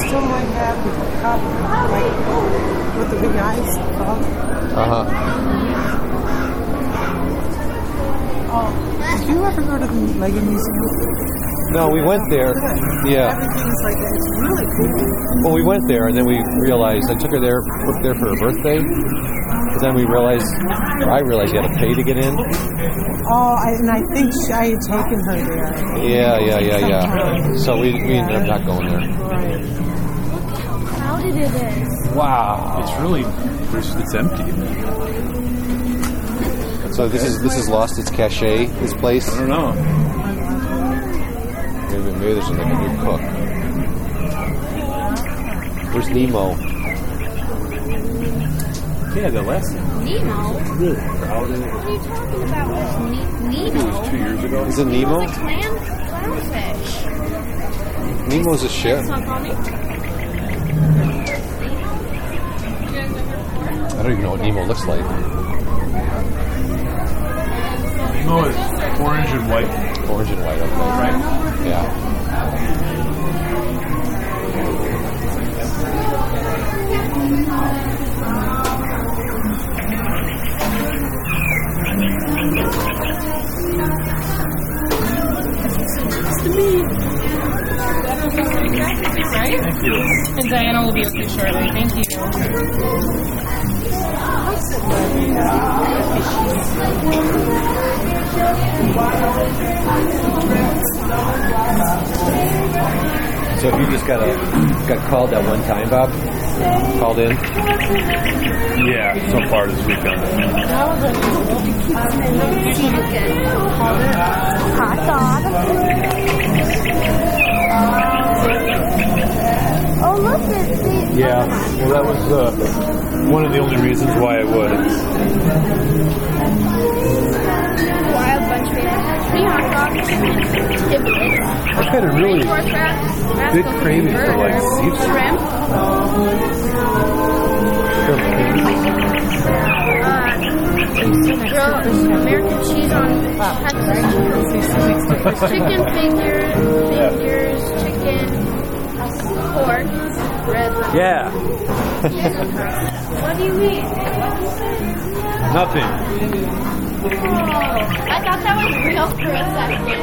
still might have the cup, like with the big eyes. Uh huh. Oh, did you ever go to the Lego Museum? No, we went there. Yeah. Everything's like that. It's really cool. Well, we went there, and then we realized I took her there, took there for her birthday. But then we realized, or I realized you had to pay to get in. Oh, I, and I think she, I had taken her there. Yeah, yeah, yeah, yeah. So we, we ended up not going there. Look how crowded it is. Wow. It's really, it's empty. So this is this has lost its cachet. This place. I don't know. Maybe, maybe there's like a new cook. Where's Nemo? Yeah, the last Nemo? What really crowded. are you talking about? Ne- It was Nemo? two years ago. Is it Nemo? It's a clam, clownfish. Nemo's a ship. It's not funny. I don't even know what Nemo looks like. No, it's orange and white. Orange and white. Okay. Right. Yeah. Right? Thank you. And Diana will be with you shortly. Thank you. So if you just got a got called at one time, Bob, called in. Yeah, so far this weekend. Hot dog. Oh, look, it's the Yeah, well, that was uh, one of the only reasons why I would. wild bunch of three hot dogs, tidbits, I've had a really pork big craving for like seafood. shrimp, grilled American cheese on Texas, chicken fingers, fingers, chicken, pork, red. Yeah, What do you mean? nothing. I thought that was real for a second.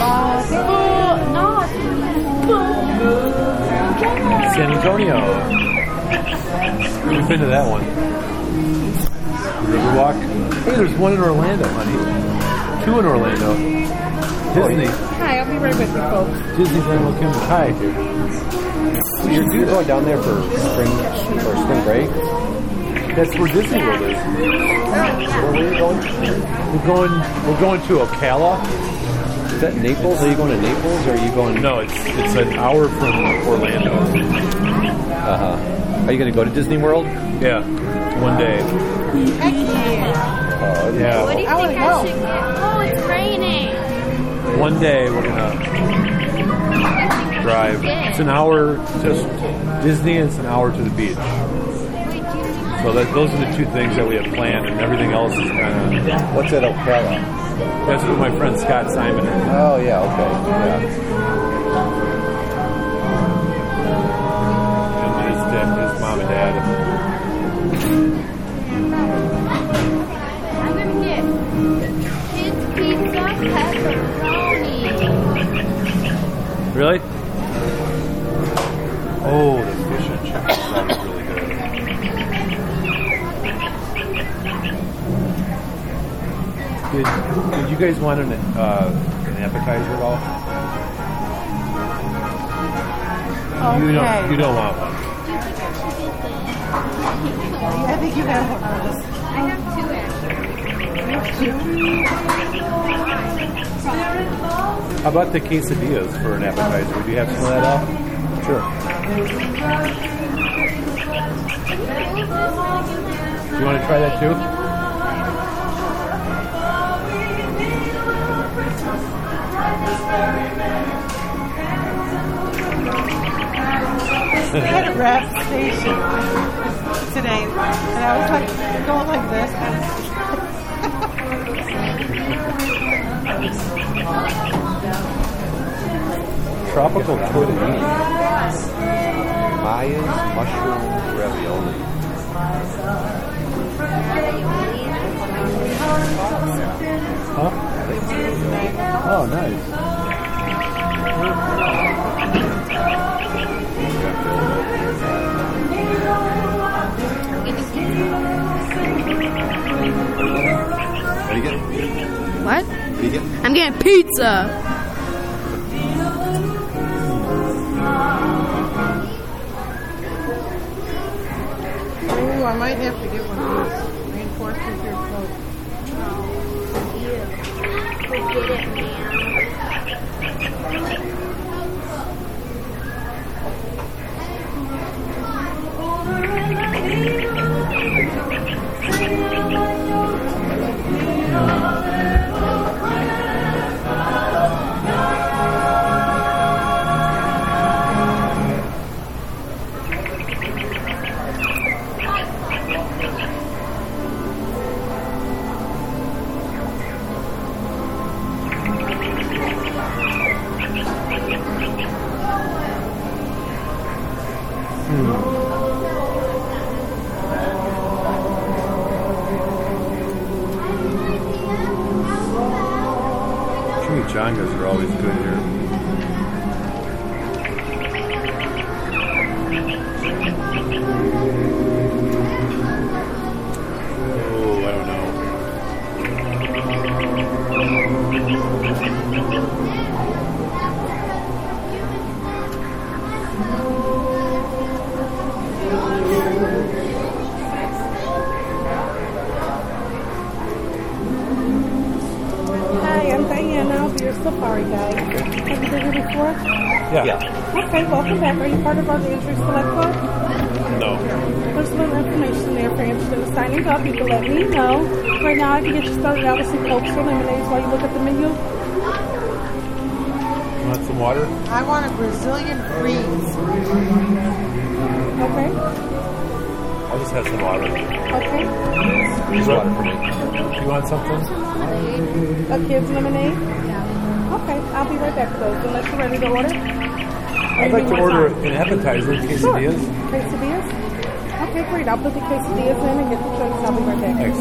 Uh, no. San Antonio. We've been to that one. Riverwalk. Hey, there's one in Orlando, honey. Two in Orlando. Disney. Hi, I'll be right with you, folks. Disney's Animal Kingdom. Hi. You're, you're going down there for spring for spring break. That's where Disney World is. Where are you going? We're going. We're going to Ocala. Is that Naples? Are you going to Naples or are you going? No, it's it's an hour from Orlando. Uh huh. Are you going to go to Disney World? Yeah, one day. Heck yeah. Oh, Yeah, What do you think wanna I should get? One day we're gonna drive. It's an hour to Disney, and it's an hour to the beach. So that, those are the two things that we have planned, and everything else is kind of. What's at Ocala? That's with my friend Scott Simon. is. Oh yeah, okay, yeah. Really? Oh, the fish and chips That was really good. Did, did you guys want an, uh, an appetizer at all? You don't. Okay. You don't want one. I think you have one of those. I have two actually. How about the quesadillas for an appetizer? Do you have some of that all? Sure. You want to try that too? They had a rap station today, and I was like going like this. Tropical pudding. Maya's mushroom ravioli. Huh? Oh, nice. What do you get? What? What do you get? I'm getting pizza. Might have some Cokes or lemonades while you look at the menu. Want some water? I want a Brazilian freeze. Okay? I'll just have some water. Okay. Just water for me. You want something? A kid's lemonade? Okay, I'll be right back with those unless you're ready to order. I'd like to order an appetizer, Sure. quesadillas. Quesadillas? Okay, great. I'll put the quesadillas in and get the drinks. I'll be right back. Thanks.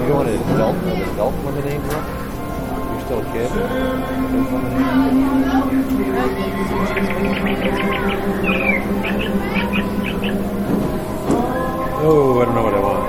You don't want an adult, an adult lemonade, bro? You're still a kid? Oh, I don't know what I want.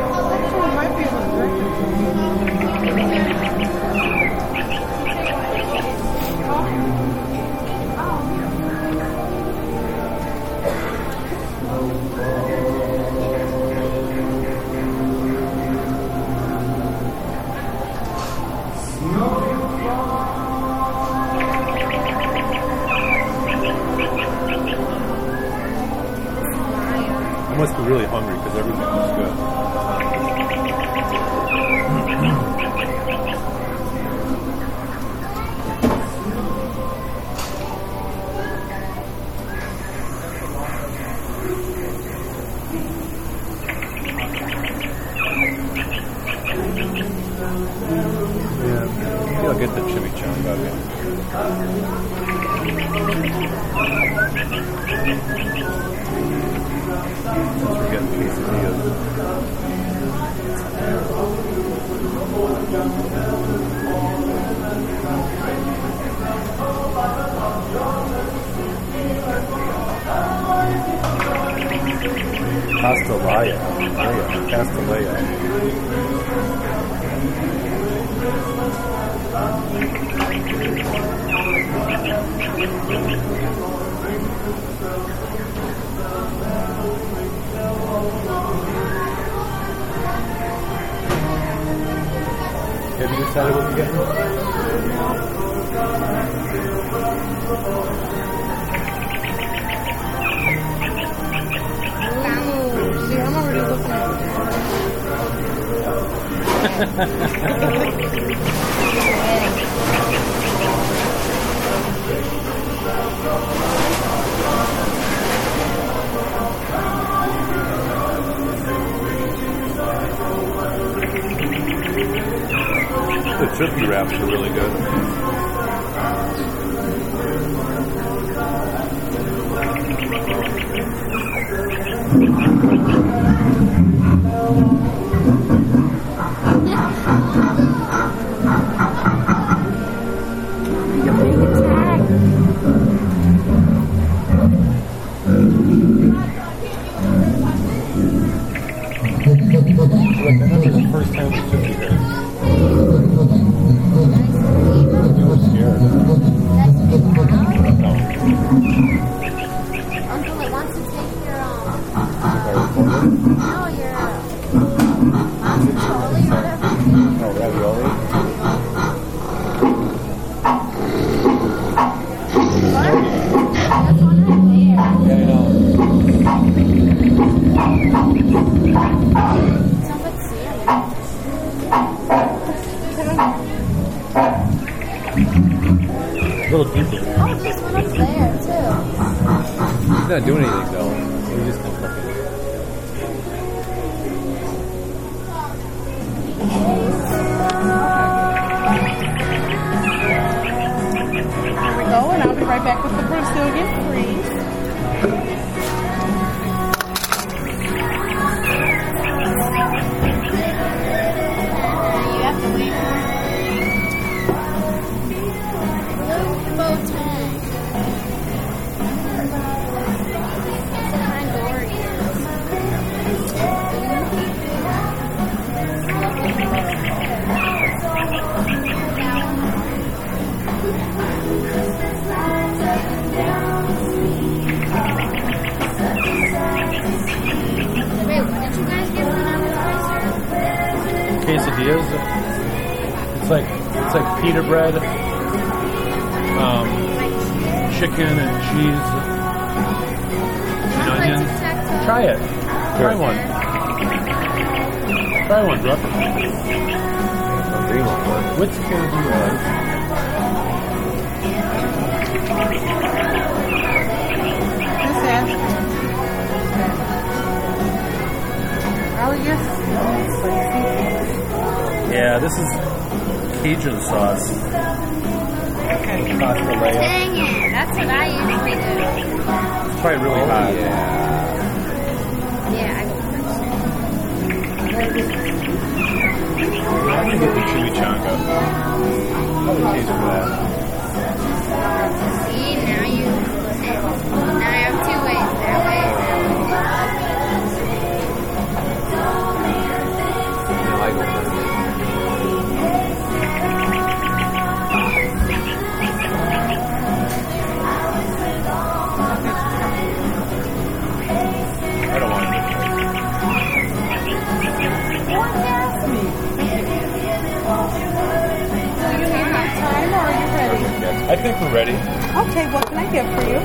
Think we're ready. Okay, what can I get for you?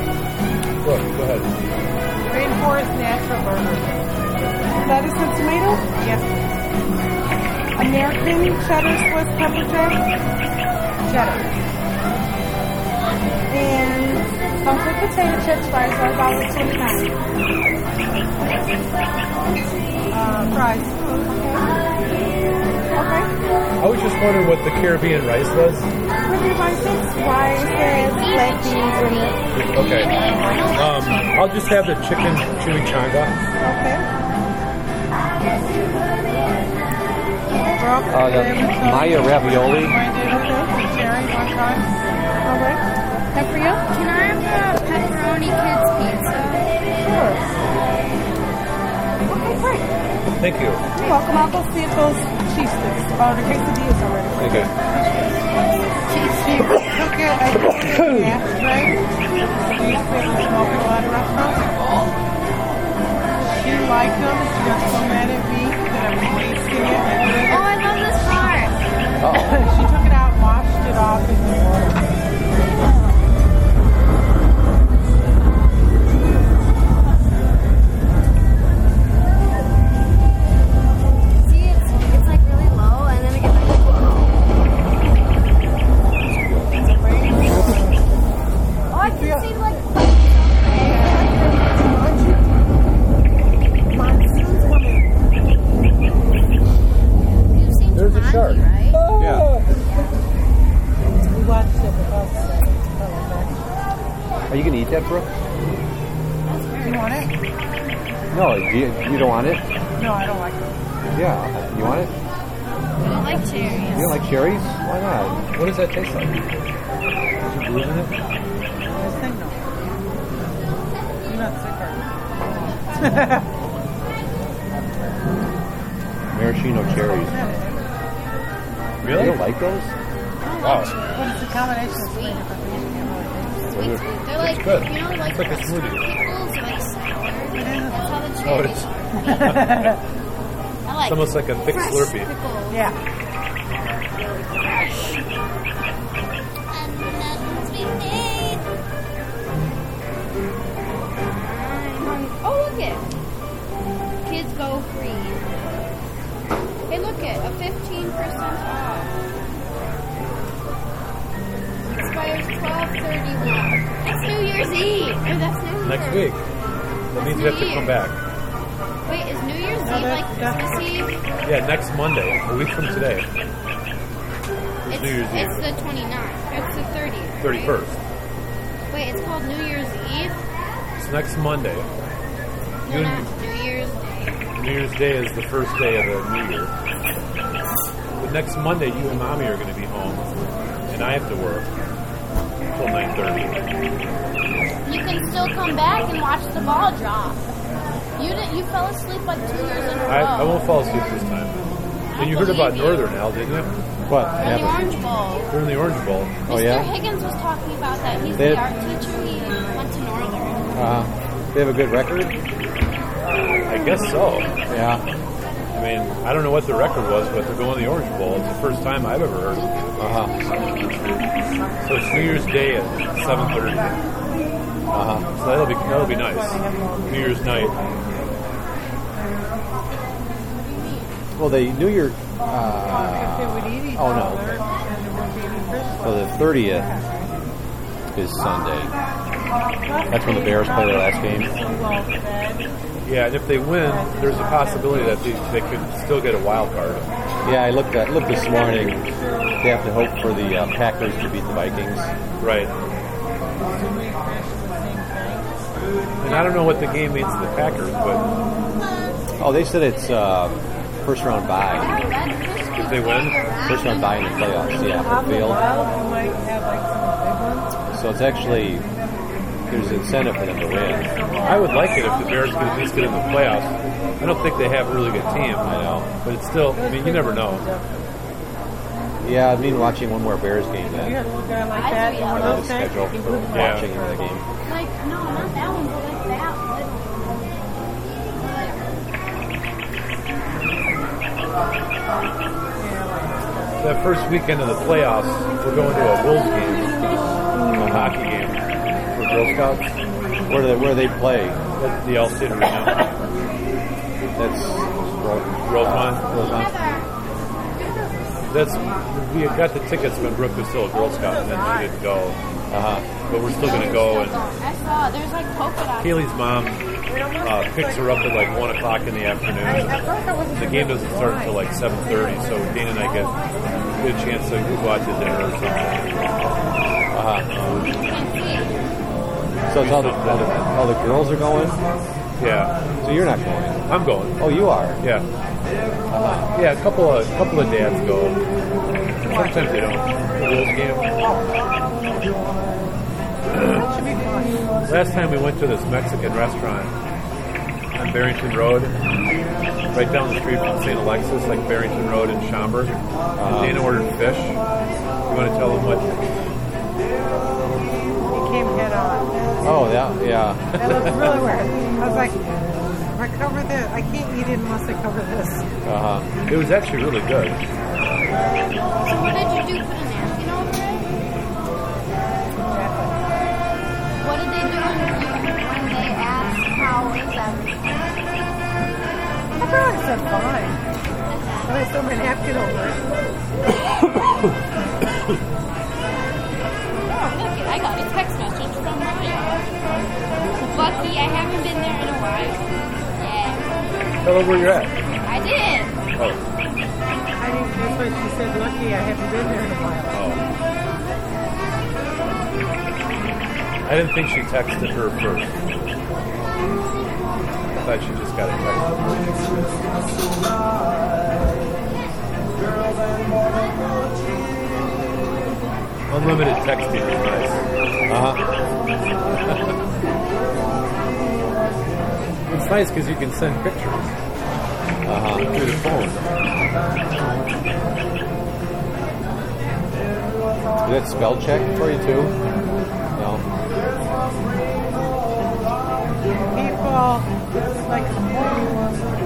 Go, go ahead. Rainforest Natural Burger. Lettuce and tomato? Yes. American cheddar Swiss pepper jack? Cheddar. And some good potato chips fries are about twenty nine. Uh, fries. Okay. I was just wondering what the Caribbean rice was. Pretty license, rice, black beans in it. Okay. Um, I'll just have the chicken chimichanga. Okay. Brooke, Uh, the Maya ravioli. Cherry, one That for you? Can I have the pepperoni kids pizza? Sure. Okay, great. Thank you. You're welcome. I'll go see if those cheese sticks or the quesadillas are ready. Okay. She took it, I put it in the ashtray. She used to be able to smoke in a lot of restaurants. She liked them. She got so mad at me that I was wasting it. Oh, I love this part. Oh. She took it out, washed it off in the water. Seen There's a Jumanji, shark. right? Yeah. We watched it with us. Are you gonna eat that, Brooke? That's You want it? No, you, you don't want it? No, I don't like it. Yeah. You want it? I don't like cherries. You don't like cherries? Why not? What does that taste like? Is there booze in it? This thing, no. You're not sick, are you? Maraschino cherries. You Really? don't like those? Oh, wow. But it's a combination of three different things. you can't really taste it. Sweet, sweet. They're like, good. you know, like, It's like a smoothie. pickles are oh, like sour. That's how the. Oh, it's, I like it's almost like a thick fresh Slurpee. pickles. Yeah. And then sweet tea. Oh, look it. Kids go free. Hey, look it. A 15% Year's Eve. Oh, that's Next week. That means you have to come back. Wait, is New Year's No, Eve that's- like that's- Christmas Eve? Yeah, next Monday, a week from today. It's It's, New Year's it's Eve. the 29th. It's the 30th. right? 31st. Wait, it's called New Year's Eve? It's next Monday. No, You- not New Year's Day. New Year's Day is the first day of the new year. But next Monday, you and Mommy are going to be home, and I have to work until 9.30. You can still come back and watch the ball drop. You did, you fell asleep like two years in a row. I, I won't fall asleep this time. And you heard about you. Northern, Al, didn't you? What? Or the? Orange Bowl. They're in the Orange Bowl. Oh, Mr. yeah? Higgins was talking about that. He's They- the art teacher. He went to Northern. Uh, they have a good record? I guess so. Yeah. I mean, I don't know what the record was, but they're going to the Orange Bowl. It's the first time I've ever heard. Uh-huh. So it's New Year's Day at 7.30. Uh-huh. So that'll be, that'll be nice. New Year's night. Well, the New Year, uh, would eat each oh, no. other, and it would be eating Christmas. so the 30th is Sunday. That's when the Bears play their last game. So well fed. Yeah, and if they win, there's a possibility that they, they could still get a wild card. Yeah, I looked at looked this morning. They have to hope for the uh, Packers to beat the Vikings. Right. And I don't know what the game means to the Packers, but Oh, they said it's uh, first round bye. if they win, First round bye in the playoffs. Yeah, for the field. wild, you might have like some big ones. So it's actually there's incentive for them to win. I would like it if the Bears could at least get in the playoffs. I don't think they have a really good team, I know. but it's still, I mean, you never know. Yeah, I mean watching one more Bears game You then. had a little guy like that do, in one On of the those schedule for Yeah. watching the game. Like, no, not that one, but like that. That first weekend of the playoffs, we're going to a Wolves game, a hockey game for Girl Scouts Where do they where do they play? at the Allstate Arena. That's Ro- Rosemont. Rosemont. That's we had got the tickets when Brooke was still a Girl Scout, and then she didn't go. Uh-huh. But we're still going to go. And I saw, there's like polka dots. Kaylee's mom uh, picks her up at like one o'clock in the afternoon. The game doesn't start until like seven thirty, so Dana and I get a good chance to go out to dinner or something. Uh-huh. You can see it. So it's all the, all the all the girls are going. Yeah, So you're not going. I'm going. Oh, you are. Yeah, Uh, yeah. A couple of couple of dads go. Sometimes they don't. The Wolves game. Last time we went to this Mexican restaurant on Barrington Road, right down the street from St. Alexius, like Barrington Road in Schaumburg. And Dana ordered fish. You want to tell them what? He came head on. Oh, yeah, yeah. That looks really weird. I was like, if I cover this, I can't eat it unless I cover this. Uh-huh. It was actually really good. So what did you do? Put a I probably said fine. And I threw my napkin over it. Oh, look it. I got a text message from Mario. Lucky I haven't been there in a while. Yeah, Tell them where you're at. I did. Oh, I think that's why she said lucky I haven't been there in a while. oh. I didn't think she texted her first. Thought she just got a text. Unlimited texting is nice. Uh huh. It's nice because you can send pictures Uh huh. through the phone. Did it spell check for you too? People, it's like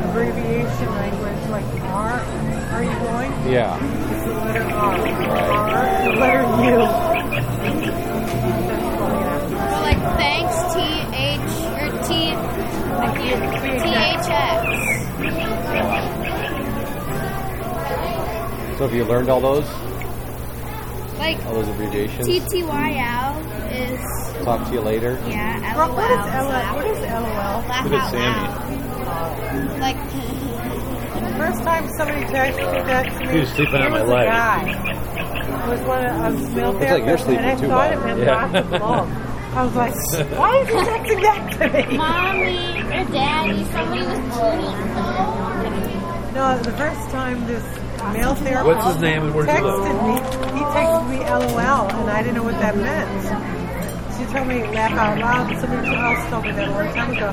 abbreviation language, like R. Are you going? Yeah. It's the letter R. Right. R, the letter U. Or like thanks T H or T T H X. So have you learned all those? Like All those abbreviations? T T Y L is Talk to you later. yeah. LOL. what is LOL? What is LOL? Laugh Look at Sammy. Like The first time somebody texted that to me, He was sleeping on my leg. It was one of a male Looks like you're sleeping and I too, thought Bob. it meant Yeah. lots. I was like, why is he texting that to me? mommy or daddy, somebody was cheating. No, the first time this male therapist What's his name and where'd you live? texted me, he texted me LOL, and I didn't know what that meant. She told me laugh out loud. Somebody else told me that a long time ago.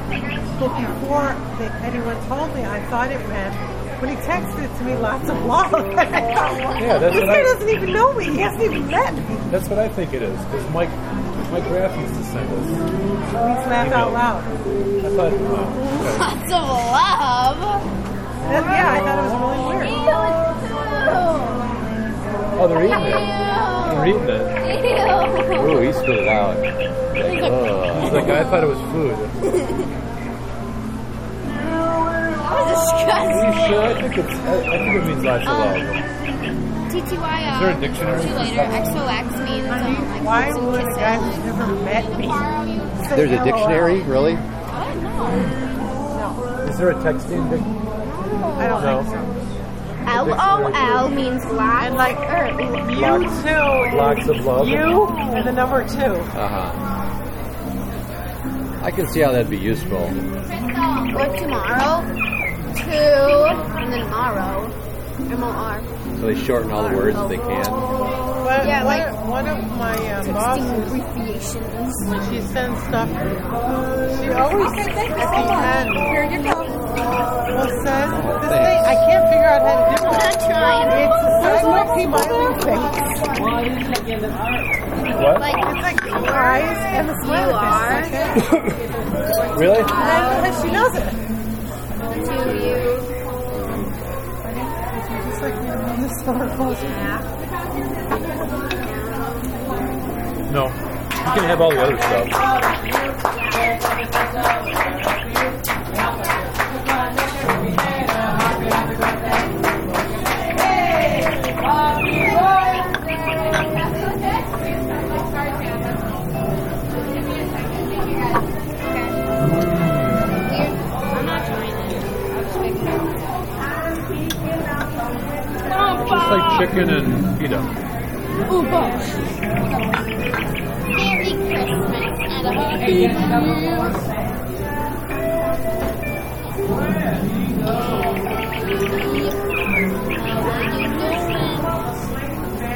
But before they, anyone told me, I thought it meant when he texted it to me, lots of love. And I thought, Yeah, that's this what guy I- doesn't even know me. He hasn't even met me. That's what I think it is. Because Mike, Mike Graff used to send us. Please laugh out loud. I thought, oh, okay. Lots of love. That- yeah, I thought it was really weird. Oh, they're eating it. They're eating it. Ew. Ooh, he spit it out. Like, He's ugh. like, I thought it was food. That was Are you disgusting. sure? I think it's. I, I think it means lots of love. TTYL. Is there a dictionary? See later. XOX means um, like Why would a guy kisses. who's never met me say There's a dictionary, really? I don't know. Is there a texting? Dic- I don't No. Think so. LOL means lots. And like or you Lots- too. lots of love. You and the number two. Uh huh. I can see how that'd be useful. or tomorrow. Two and then tomorrow. M O R. So they shorten all the words if they can. But Yeah, one, like- one of my uh, Texting bosses, abbreviations. when she sends stuff, she always at the end Here you go. Will send this thing. I can't figure out how to do it. I'm trying. It's a silent smiling face. what? Like It's like the eyes and the smiley face. Really? And she does it. to you. It's like on the closer. No. You can have all the other stuff. Chicken and pita. Ooh, gosh. Merry Christmas and a Happy New.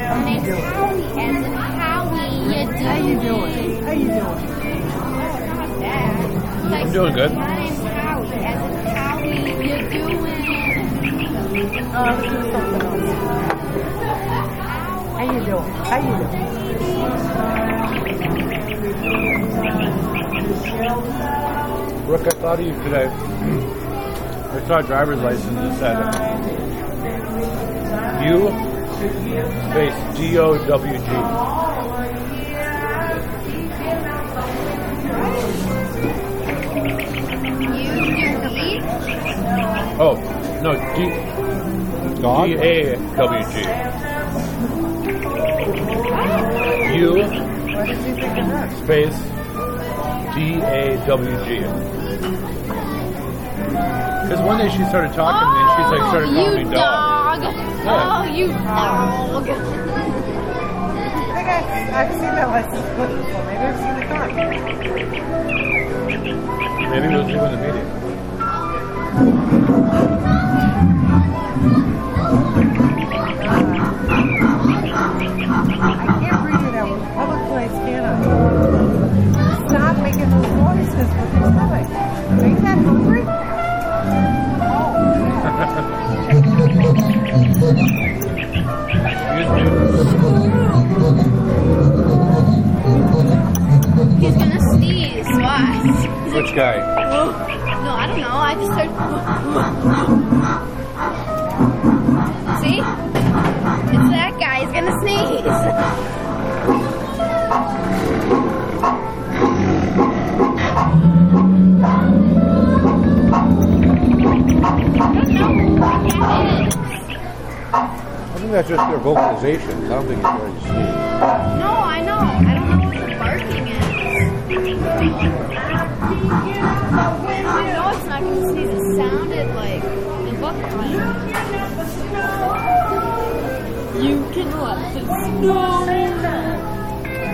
How you doing? As in Howie, you doing? How you doing? How you doing? Not bad. Like, I'm doing good. Uh, something else. How you doing? How you doing? Rick, I thought of you today. I saw a driver's license that said U space D O W G. You do me? Oh, no, D Dog? D A W G. U Why did you think of that? space D A W G. Because one day she started talking to me and she's like started Oh, calling me dog. Oh, you dog. Oh, I think I've, I've seen that license plate before. Maybe I've seen the car. Maybe it was you in the meeting. What? Which guy? No, I don't know. I just heard. See? It's that guy. He's gonna sneeze. I think that's just their vocalizations. I don't think it's very sneeze. No, I know. I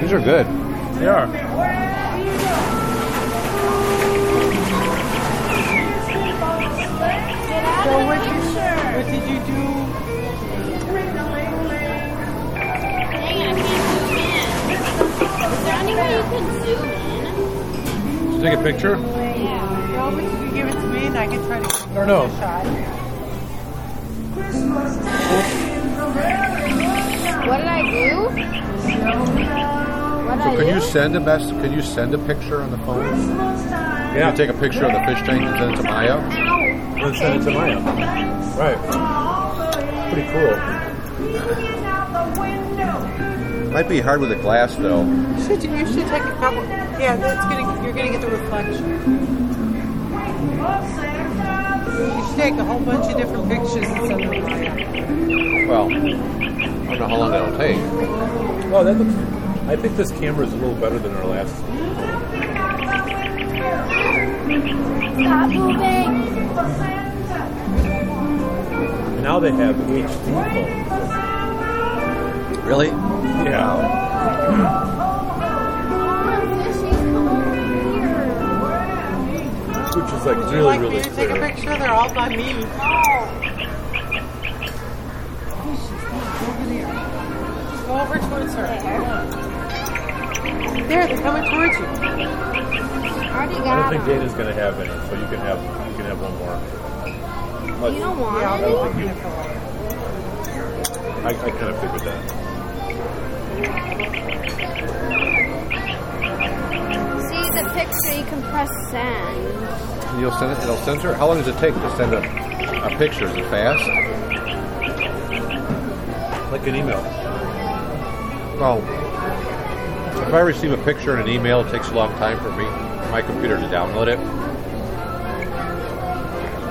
These are good. They are. So what did, what did you do? Dang it, I can't zoom in. Is there any way you can zoom in? Take a picture. Yeah. No, but you can give it to me and I can try to give Or no. it a shot. What did I do? What did I Can do? you send a best? Can you send a picture on the phone? Can Yeah. you take a picture of the fish tank and send it to Maya? Let's send it to Maya. Right. Pretty cool. Might be hard with the glass though. You should, you should take a couple. Yeah, that's gonna, you're gonna get the reflection. You should take a whole bunch of different pictures and send them to Maya. Well, I don't know how long that'll take. Oh, that looks. I think this camera is a little better than our last. Stop moving. Now they have HD phones. Really? Yeah. Which is like really, like really me take a picture? They're all by me. Oh. Go over towards her. There, they're coming towards you. Already I don't think. Dana's gonna have any, so you can have you can have one more. You don't want Yeah, I'll any? go think you- for her. I, I kind of figured that. See the picture, you can press send. And you'll send it. It'll censor. How long does it take to send a, a picture? Is it fast? Like an email. Well, if I receive a picture in an email, it takes a long time for me, my computer, to download it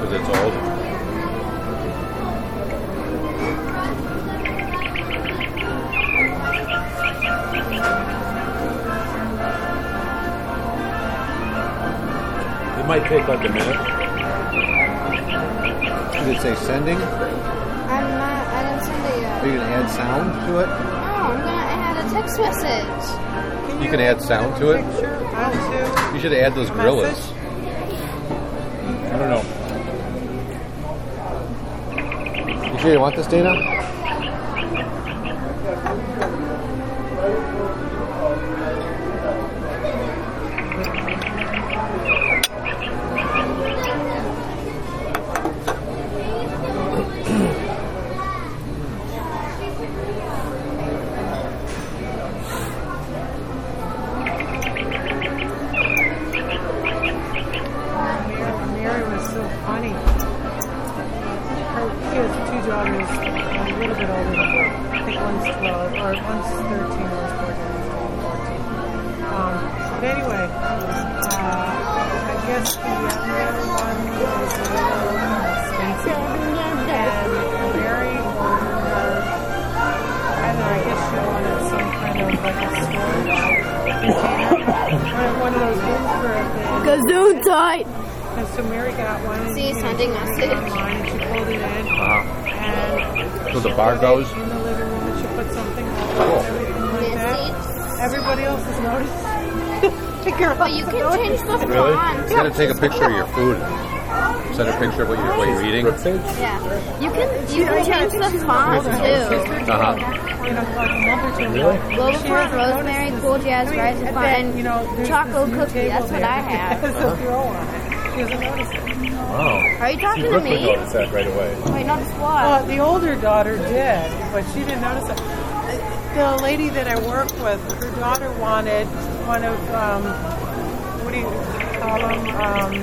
because it's old. It might take like a minute. Does it say sending? I'm not, I didn't send it Are you going to add sound to it? Text message. You can add sound to it. You should add those gorillas. I don't know. You sure you want this, Dana? I think one's 12, or one's 13, one's 14, 14. Um, but anyway, uh, I guess the younger one was a little expensive. And Mary ordered her, I don't know, I guess she wanted some kind of like a storage. One of those rooms for the Gazoon tight. and so Mary got one. and, See, you sending she message. it online she pulled it in. And So the bar goes? in the living room and she put something on Cool. like that. Everybody else has noticed. the girl But you can change noticed. the Really? font. It's going to take a picture of your food. Send a picture of what you're, what you're eating. Yeah. You can you can change the font too. Uh-huh. You know, like a month or two ago. Really? Global She font, hasn't rosemary, cool jazz, I mean, rising and font, you know, chocolate cookie. That's what I have. has a throw on it. She hasn't noticed it. Wow. Are you See, talking to Brooke would me? notice that right away. Wait, notice Uh, what? the older daughter did, but she didn't notice it. The lady that I work with, her daughter wanted one of um, what do you call them? Um,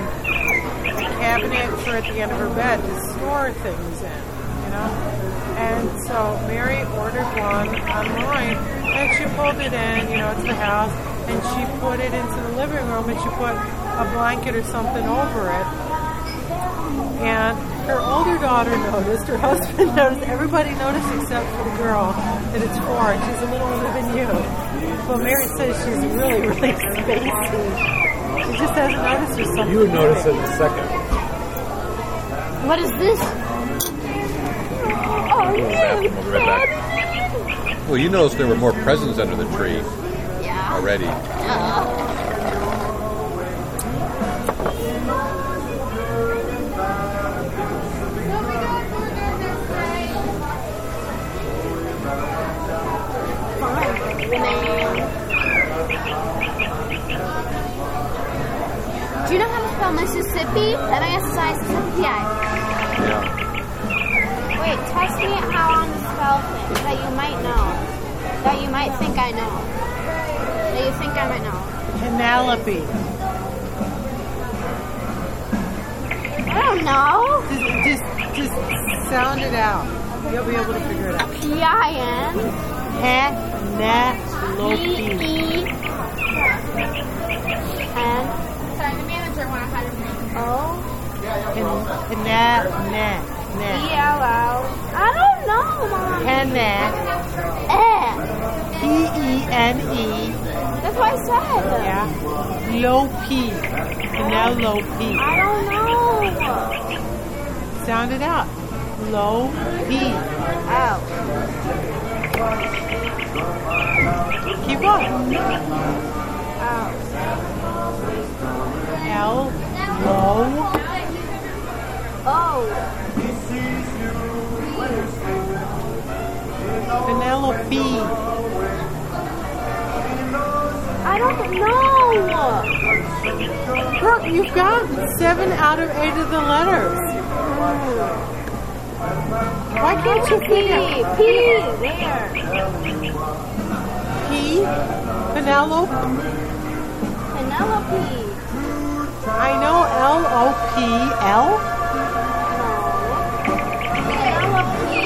a cabinet for at the end of her bed to store things in, you know? And so Mary ordered one online and she pulled it in, you know, to the house and she put it into the living room and she put a blanket or something over it. And her older daughter noticed, her husband noticed, everybody noticed except for the girl that it's for. and She's a little older than you. But Mary says she's really, really spacey. She just hasn't noticed or something. You would notice it in a second. What is this? Oh, bathroom, I'll be right back. Well, you noticed there were more presents under the tree Yeah. already. You know how to spell Mississippi? M-I-S-S-I-P-I. Yeah. Wait, test me how on to spell things that you might know. That you might think I know. That you think I might know. Penelope. I don't know. Just, just, just sound it out. You'll be able to figure it out. P-I-N. Penelope. E-E. N. Sorry, the manager wanted how to read. O. Pen- Pene, ne, ne. E-L-L. I don't know, Mom. Pene. Eh. P-E-N-E. That's what I said. Yeah. Lopi. Penelope. I don't know. Sound it out. Lopi. Oh. Keep going. L. Lo. Oh. Penelope. I don't know. Brooke, you've got seven out of eight of the letters. Why can't you P. figure P. There. P? Penelope? Penelope. I know L O P L. Penelope.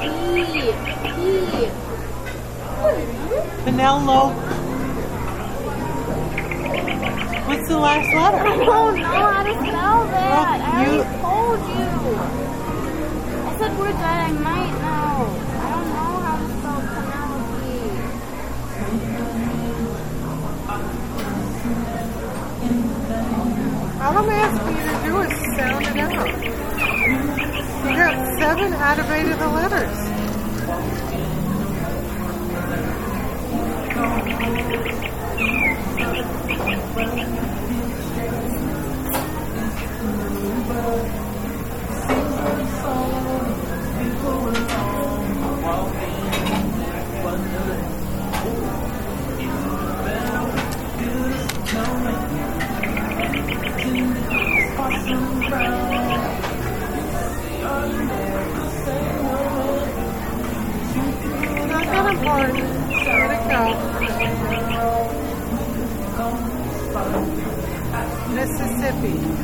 P. P. What's the last letter? I don't know how to spell that. Well, I you- already told you. I said words that I might know. Eight of the letters. Important. Let go. Mississippi.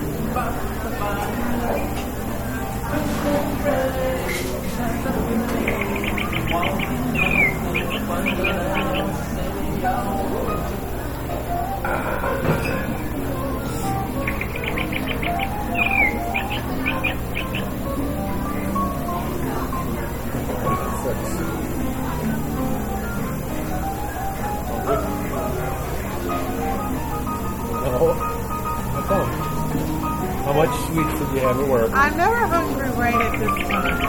How much sweets did you have at work? I'm never hungry right at this time.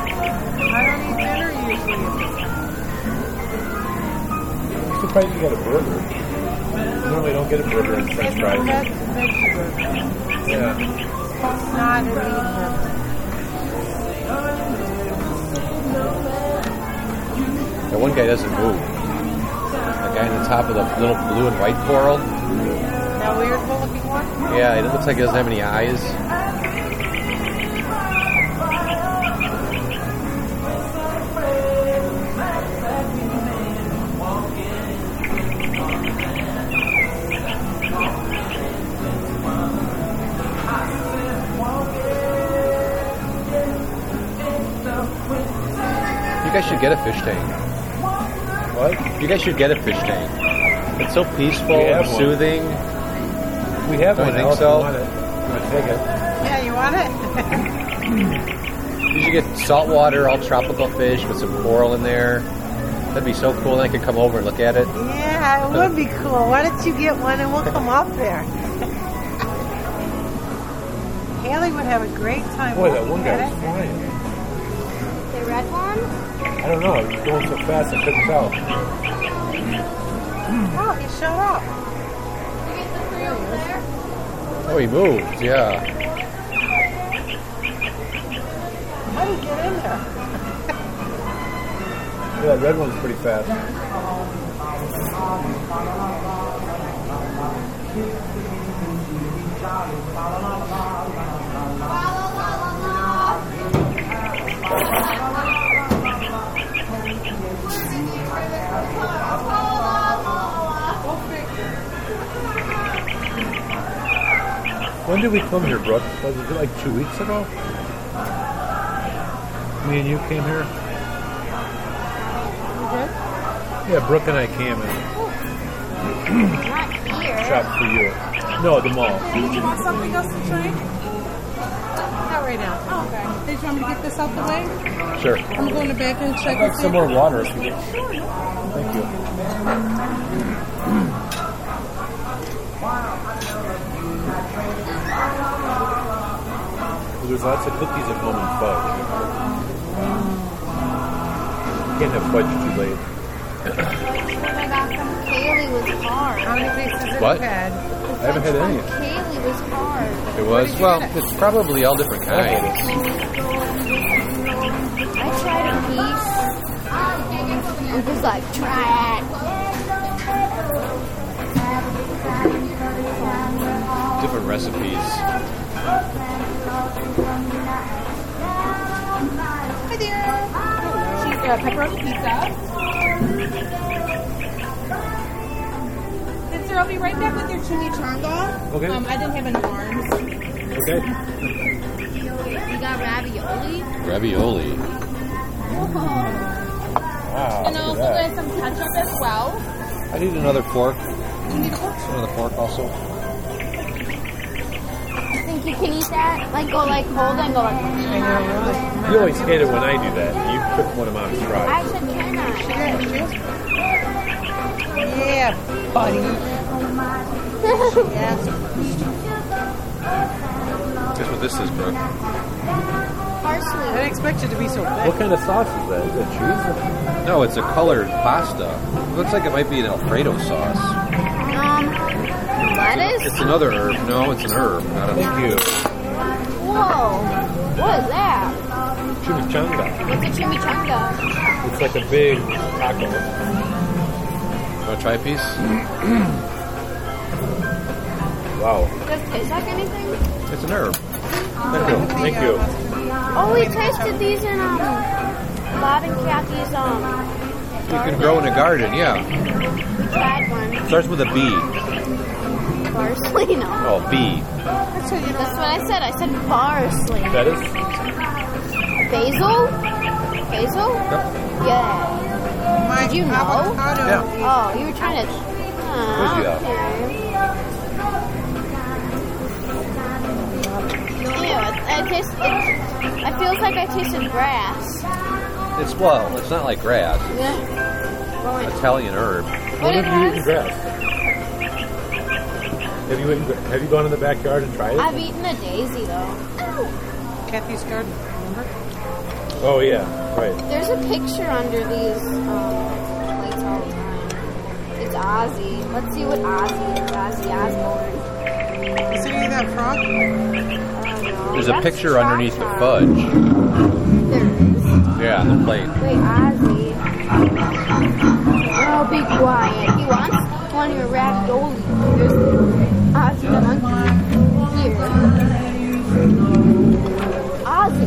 I don't eat dinner usually at this time. I'm surprised you got a burger. You normally don't get a burger and french It's a fries. veg, veggie burger. Yeah. It's not a meat burger. That one guy doesn't move. The guy on the top of the little blue and white coral. That weird looking one? Yeah, it looks like he doesn't have any eyes. Guys should get a fish tank. What? You guys should get a fish tank. It's so peaceful We have and one. soothing. We have Don't one. you think Alice, so? You want it? You want to take it? Yeah, you want it? You should get salt water, all tropical fish with some coral in there. That'd be so cool. Then I could come over and look at it. yeah, it would be cool. Why don't you get one and we'll come up there? Haley would have a great time. Boy, that looking one guy at was it. flying. The one? I don't know. It was going so fast I couldn't tell. Oh, he showed up. You get the three over there? Oh, he moved. Yeah. How did he get in there? Yeah, that red one's pretty fast. When did we come here, Brooke? Was it like two weeks ago? Me and you came here? You did? Yeah, Brooke and I came and Not here. shopped for you. No, the mall. Did you want something else to drink? Not right now. Oh, okay. Did you want me to get this out the way? Sure. I'm going to back and check I'd like some more water. If you Thank you. There's lots of cookies at home and fudge. Can't have fudge too late. When I got some Kaylee was hard. How many pieces have What? you had? I haven't had any. Kaylee was hard. It was. Well, it's probably all different kinds. I tried a piece. It was like, try it. Different recipes. Hi there. She's uh, pepperoni pizza. Vince, I'll be right back with your chimichanga. Okay. Um, I didn't have any arms. Okay. We got ravioli. Ravioli. Wow. And look also at that. there's some ketchup as well. I need another fork. You need a fork? Another fork also. You can eat that? Like go like hold and go like. I know, really. You always hate it when I do that. You took one of mine to try. I said can I? Yeah, buddy. Yes. Guess what this is, Brooke? I Parsley. didn't expect it to be so What kind of sauce is that? Is that cheese? No, it's a colored pasta. looks like it might be an Alfredo sauce. Lettuce. It's another herb. No, it's an herb. Not a Thank you. Whoa. What is that? Chimichanga. What's a chimichanga? It's like a big taco. Want to try a piece? Wow. Does it taste like anything? It's an herb. Thank you. Thank you. Oh, we tasted these in um Bob and Kathy's um. You can grow in a garden, yeah. We tried one. Starts with a B. Parsley, no. Oh, B. That's what you That's what I said. I said parsley. That is. Basil? Basil? Yeah. My Did you know? avocado. Yeah. Oh, you were trying to. Where's Oh, okay. Ew, it, it tastes. It, it feels like I tasted grass. It's well, it's not like grass. Yeah. Going. Italian herb. What When have you eaten grass? Have you eaten, have you gone in the backyard and tried it? I've eaten a daisy though. Kathy's garden. Remember? Oh yeah, right. There's a picture under these um, plates all the time. It's Ozzy. Let's see what Ozzy is. Ozzy Osbourne. Is it that frog? I don't know. There's a picture Chop underneath the fudge. There is. Yeah, on the plate. Wait, Ozzy. Oh, be quiet. He wants one of your ravioli. Ozzy the monkey. Here. Ozzy,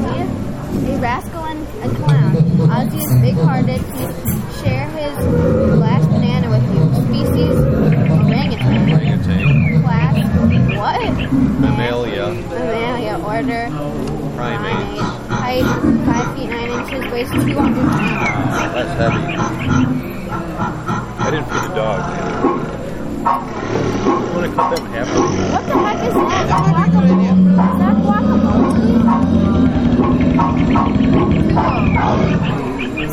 a rascal and a clown. Ozzy is big-hearted. He share his last banana with you. Species, orangutan. Orangutan. Class, what? Mammalia. Mammalia. Order, Primates. Height, 5 feet 9 inches. weighs 200 pounds. That's heavy. I didn't feed the dog. You want to cut that? What the heck is that? That might be a good. Is that guacamole?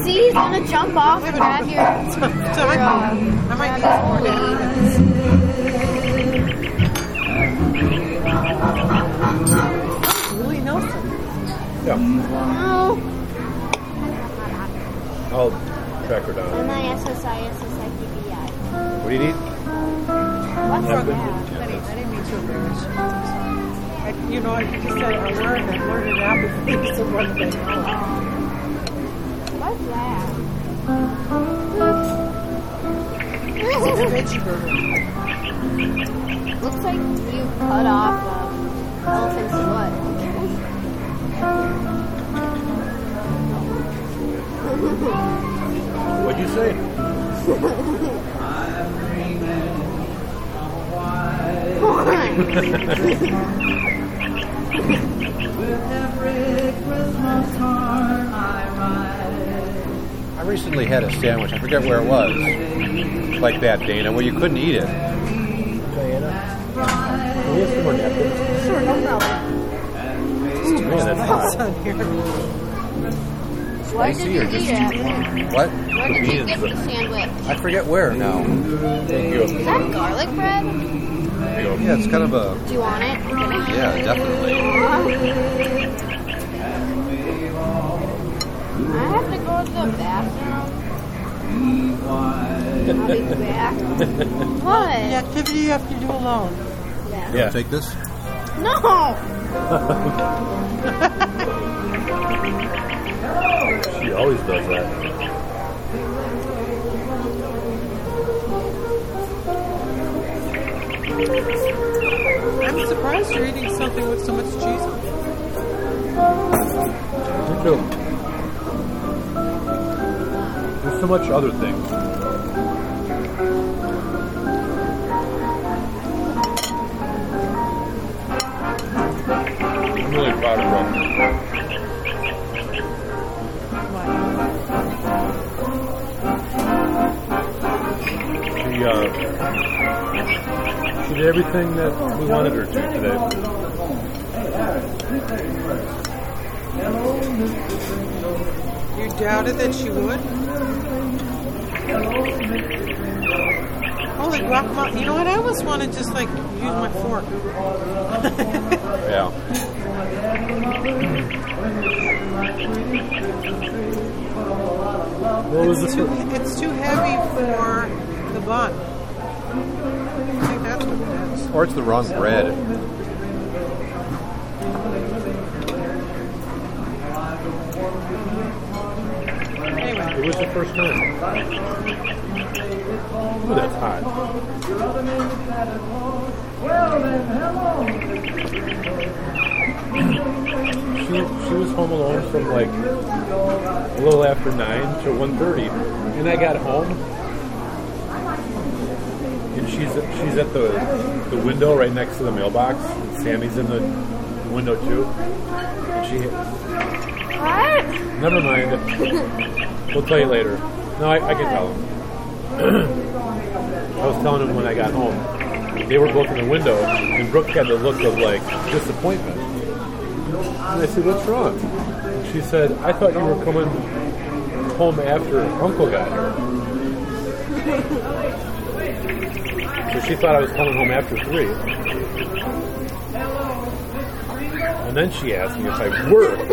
See, he's gonna jump off and grab your. So I, I might need more. Willie Nelson. Yeah. No. I'll track her down. What do you need? What's Napkin. that? I didn't, I didn't mean to embarrass you. I'm sorry. I, you know, you just said I learned. I learned it now before you said one thing. What's that? It's a veggie burger. Looks like you cut off um, elephant's foot. What'd you say? I recently had a sandwich. I forget where it was. Like that, Dana, where you couldn't eat it. Diana? Can we have some more napkins? Sure, no problem. Man, that's hot. Son here. Where did you or eat it? What? Where did you get the sandwich? I forget where now. Thank you. Is that garlic bread? There. Yeah, it's kind of a. Do you want it? Yeah, definitely. I have to go to the bathroom. I'll be back. what? The activity you have to do alone. Yeah. Take this. No! She always does that. I'm surprised you're eating something with so much cheese on it. There's so much other things. I'm really proud of her. She, uh, she did everything that we wanted her to today. You doubted that she would? Holy guacamole. You know what? I always want to just like use my fork. Yeah. What was It's the too, it's too heavy for the bun. I think that's what it is. Or it's the wrong bread. Anyway, It was the first time. Ooh, that's hot. She, she was home alone from like a little after 9 to 1.30. And I got home and she's she's at the the window right next to the mailbox. Sammy's in the window too. And she What? Never mind. We'll tell you later. No, I, I can tell him. I was telling him when I got home. They were both in the window, and Brooke had the look of like disappointment. And I said, "What's wrong?" And she said, "I thought you were coming home after Uncle got here." So she thought I was coming home after three. And then she asked me if I worked.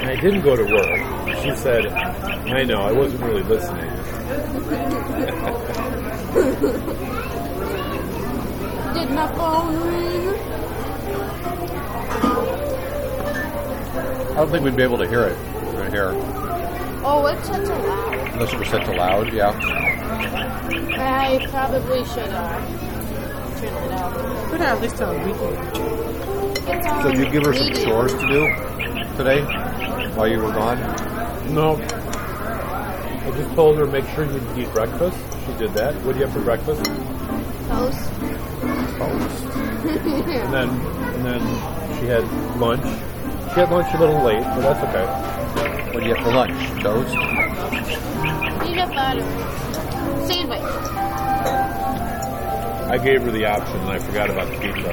And I didn't go to work. She said, I know, I wasn't really listening. Did my phone ring? I don't think we'd be able to hear it right here. Oh, it's such a loud. Unless it was set to loud, yeah. I probably should uh, turn it up. put it at least on a weekend. It's So did you give her some chores to do today while you were gone? No. I just told her make sure you eat breakfast. She did that. What do you have for breakfast? Toast. And then and then she had lunch. She had lunch a little late, but that's okay. What do you have for lunch? Toast? Peanut butter. Sandwich. I gave her the option and I forgot about the pizza.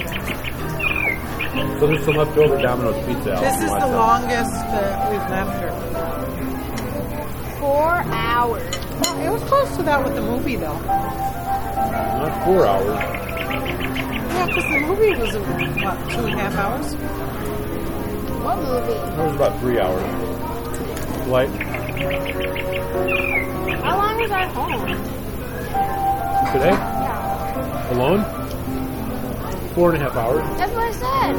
So there's some leftover Domino's pizza. This is the time. longest that we've left her. Four hours. Well, it was close to that with the movie, though. Not four hours. Yeah, because the movie was, uh, about two and a half hours? What movie? That was about three hours. Like How long was our home? Today? Yeah. Alone? Four and a half hours. That's what I said.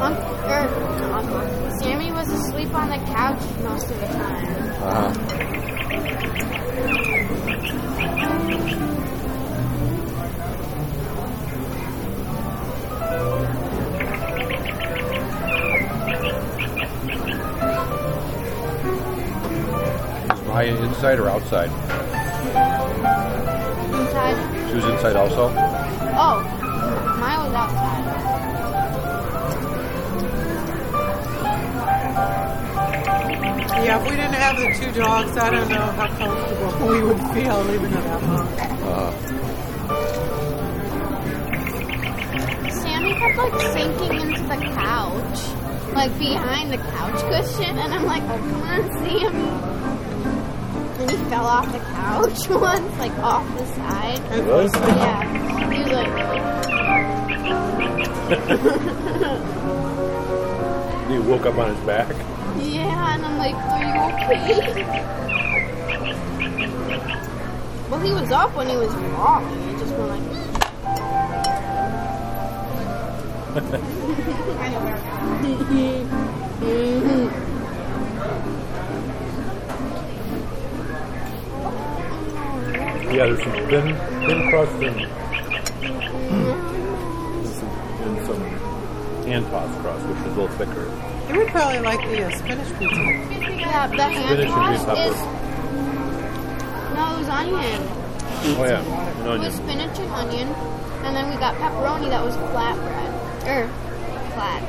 Uncle, er, Uncle. Sammy was asleep on the couch most of the time. Uh-huh. Is Maya inside or outside? Inside. She was inside also? Oh, mine was outside. Yeah, if we didn't have the two dogs, I don't know how comfortable we would feel leaving it at home. Uh, Sammy kept like sinking into the couch, like behind the couch cushion, and I'm like, oh come on, Sammy. And he fell off the couch once, like off the side. Really? Yeah, he was like, He woke up on his back. yeah, and I'm like, are you okay? Well, he was up when he was falling. He just went like. Yeah, there's some thin, thin crust and, and some, and some hand tossed crust, which is a little thicker. You would probably like the uh, spinach pizza. Yeah, the hand Spinach and tossed green is. No, it was onion. Oh yeah, an It was onion. spinach and onion, and then we got pepperoni that was flatbread. Er, flat.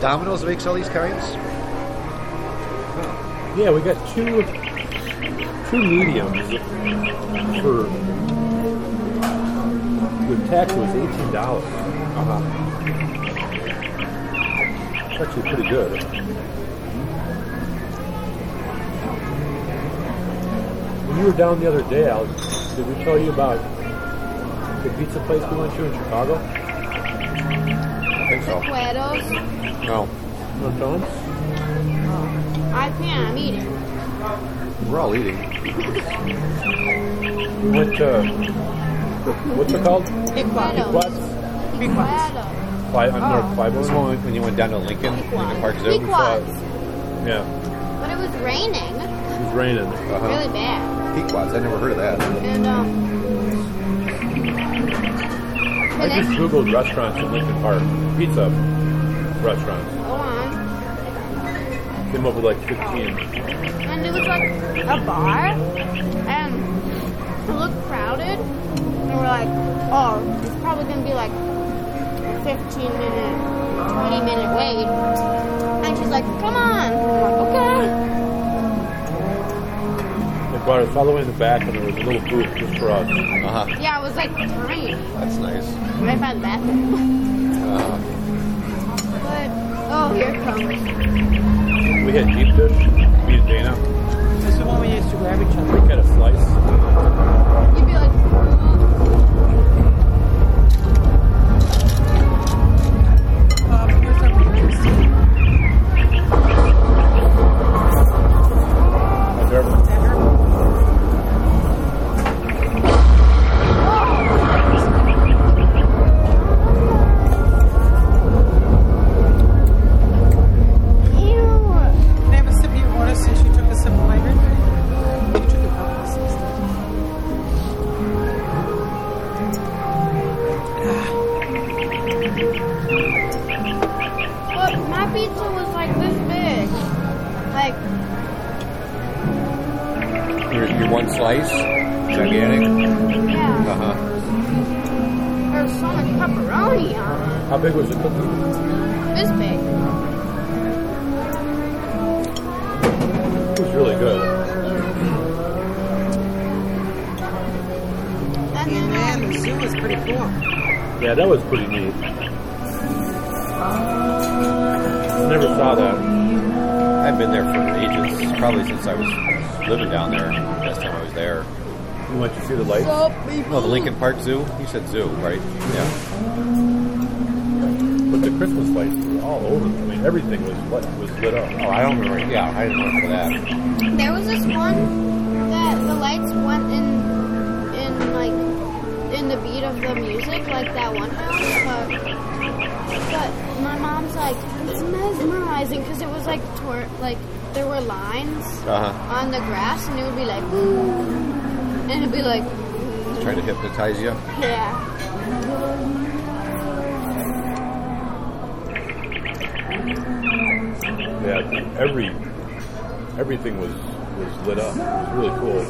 Domino's makes all these kinds? Yeah, we got two two mediums for with tax was eighteen dollars. Uh-huh. It's actually pretty good. When you were down the other day, Alex, did we tell you about the pizza place we went to in Chicago? I think so. Cueros. No. No, tell us? I can't. I'm eating. We're all eating. We went to what's it called? Cueros. Quest? Cueros. Five, on North Five This one when you went down to Lincoln, Lincoln Park Zoo. Pequods. Yeah, But it was raining it was raining. Uh-huh. really bad. Pequods. I never heard of that. And, um. I just googled restaurants in Lincoln Park, pizza restaurants. Go. Came up with like 15. And it was like a bar, and it looked crowded. And we're like, oh, it's probably gonna be like a 15 minute, 20 minute wait. And she's like, come on. I'm like, okay. They brought us all the way in the back, and there was a little booth just for us. Uh-huh. Yeah, it was like three. That's nice. right by the bathroom. Uh, But oh, here it comes. We had deep dish. Me and Dana. This is when we used to grab each other. We had a slice. You'd be like, Lincoln Park Zoo. You said zoo, right? Yeah. But the Christmas lights were all over. I mean, everything was lit, was lit up. Oh, I don't remember. Yeah, I didn't remember that. there was this one that the lights went in, in like, in the beat of the music, like that one house. But, but my mom's like, it's mesmerizing because it was like, tor- like there were lines Uh huh. on the grass, and it would be like, and it'd be like, Trying to hypnotize you. yeah. Yeah, every everything was was lit up. It was really cool.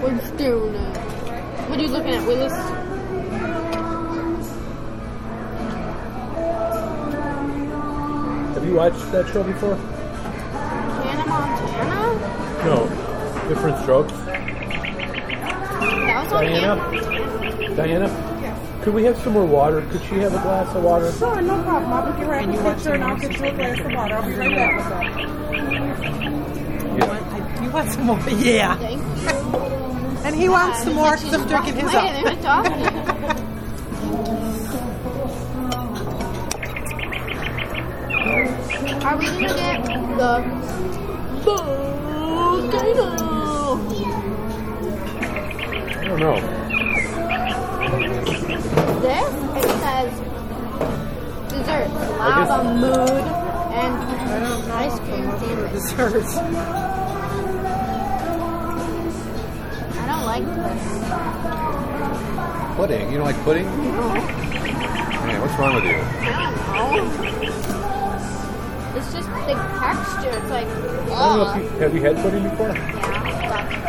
What's doing it? What are you looking at, Willis? Have you watched that show before? Diff'rent Strokes. That was on Diana. Hannah. Diana. Could we have some more water? Could she have a glass of water? Sure, no problem. I'll get right And you in want picture and some I'll get you a glass of water. I'll be right back with that. You want, you want some more? Yeah. Thank you. And he wants some more She's because I'm drinking his walking away and up. they're. Are we gonna get the volcano? Don't know. This it says desserts, guess- lava mood, and I don't know ice cream I'm up sandwich. desserts. I don't like this. Pudding. You don't like pudding? No, Man, what's wrong with you? I don't know. It's just the texture. It's like, I don't know ugh. if you, have you had pudding before?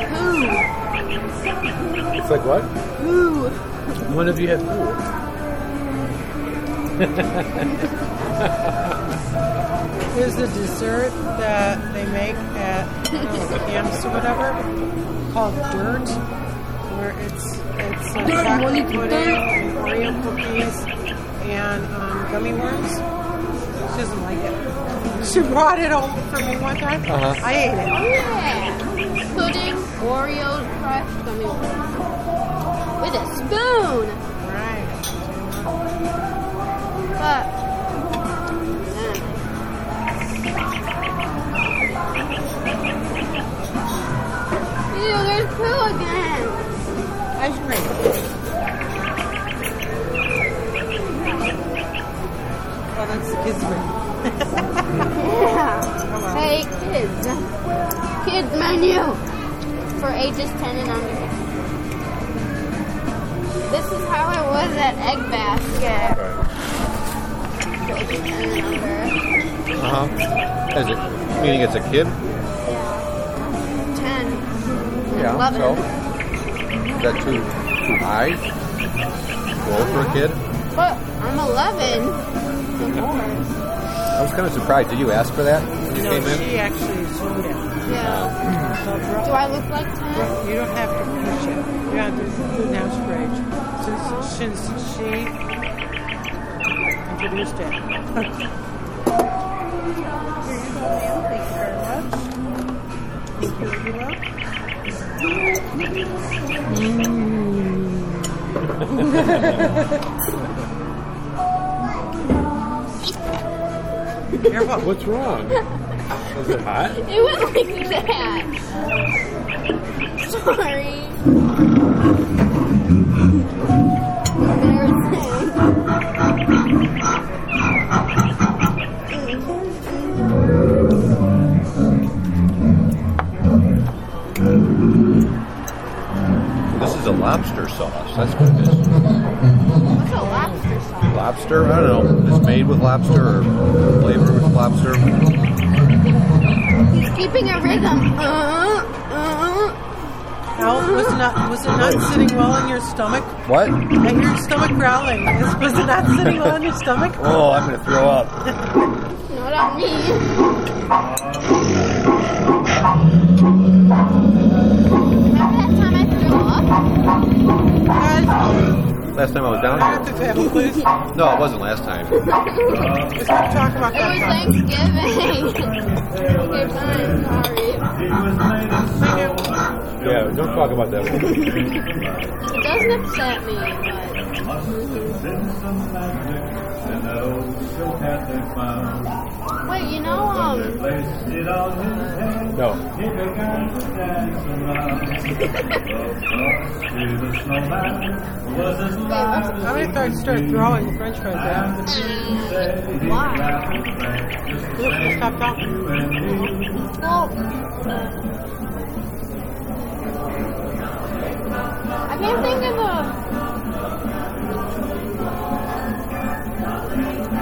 Yeah, It's like what? but poo. Poo. When have you had food? There's a dessert that they make at you know, camps or whatever called dirt, where it's it's like chocolate pudding and Oreo cookies and um, gummy worms. She doesn't like it. She brought it home for me one time. Uh-huh. I ate it. Yeah. Pudding, Oreos, crushed gummy worms. With a spoon. Right. But mm. Ew, there's poo again. Ice cream. Oh, that's the kids'. Yeah. Hey, kids. Kids menu for ages 10 and under. This is how it was at Egg Basket for ages 10 and under. Uh huh. Is it meaning it's a kid? 10. Yeah. 11. So is that too too high? Too old for a kid? But I'm 11. I was kind of surprised. Did you ask for that you No, came in? Yeah. So, Do I look like 10? You don't have to push it. You have to do it now for age. Since, since she introduced it. Here you go, ma'am. Thank you very much. Thank you, you love. Mm. Careful. What's wrong? Is it hot? It went like that. Sorry. This is a lobster sauce. That's what it is. What's a lobster sauce? Lobster? I don't know. It's made with lobster or flavored with lobster. He's keeping a rhythm. Uh, uh. Al, was not was it not sitting well in your stomach? What? And your stomach growling. Is, was it not sitting well in your stomach? Oh, I'm gonna throw up. Not on me. Remember that time I threw up? Guys, Last time I was down here. have to table, please. No, it wasn't last time. Let's not talk about It was time. Thanksgiving. okay, fine. Sorry. Yeah, don't talk about that one. It doesn't upset me, but wait, you know, um, No. How many times start throwing French fries out? why? Just stop talking. Well, I can't think of a.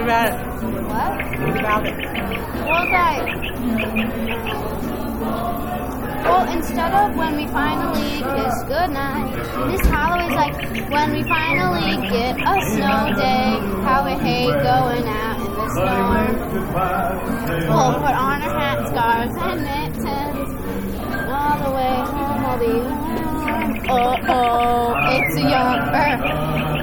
What about it? What? What about it? Well, like, well, instead of when we finally kiss goodnight, this Halloween's like when we finally get a snow day. How we hate going out in the storm. We'll put on our hats, scarves, and mittens. All the way home, we'll be warm. Oh, oh, it's a young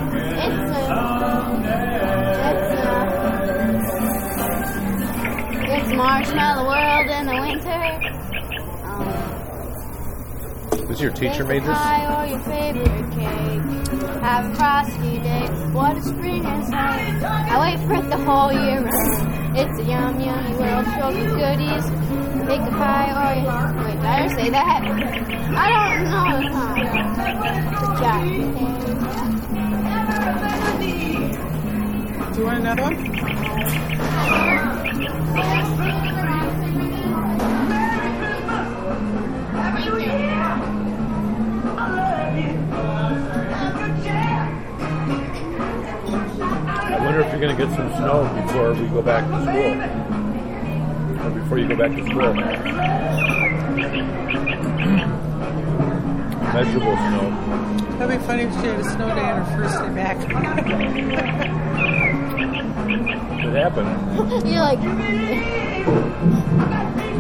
Marshmallow World in the winter. Um, Was your teacher made this? pie or your favorite cake. Have a frosty day. What a spring is like. I wait for it the whole year round. It's a yum yummy world filled with goodies. Bake a pie or your wait, did I ever say that? I don't know the song. Jack. Do you want another one? I wonder you're going to get some snow before we go back to school. Or before you go back to school. Measurable snow. That'd be funny if she had a snow day on her first day back. It happened. You're like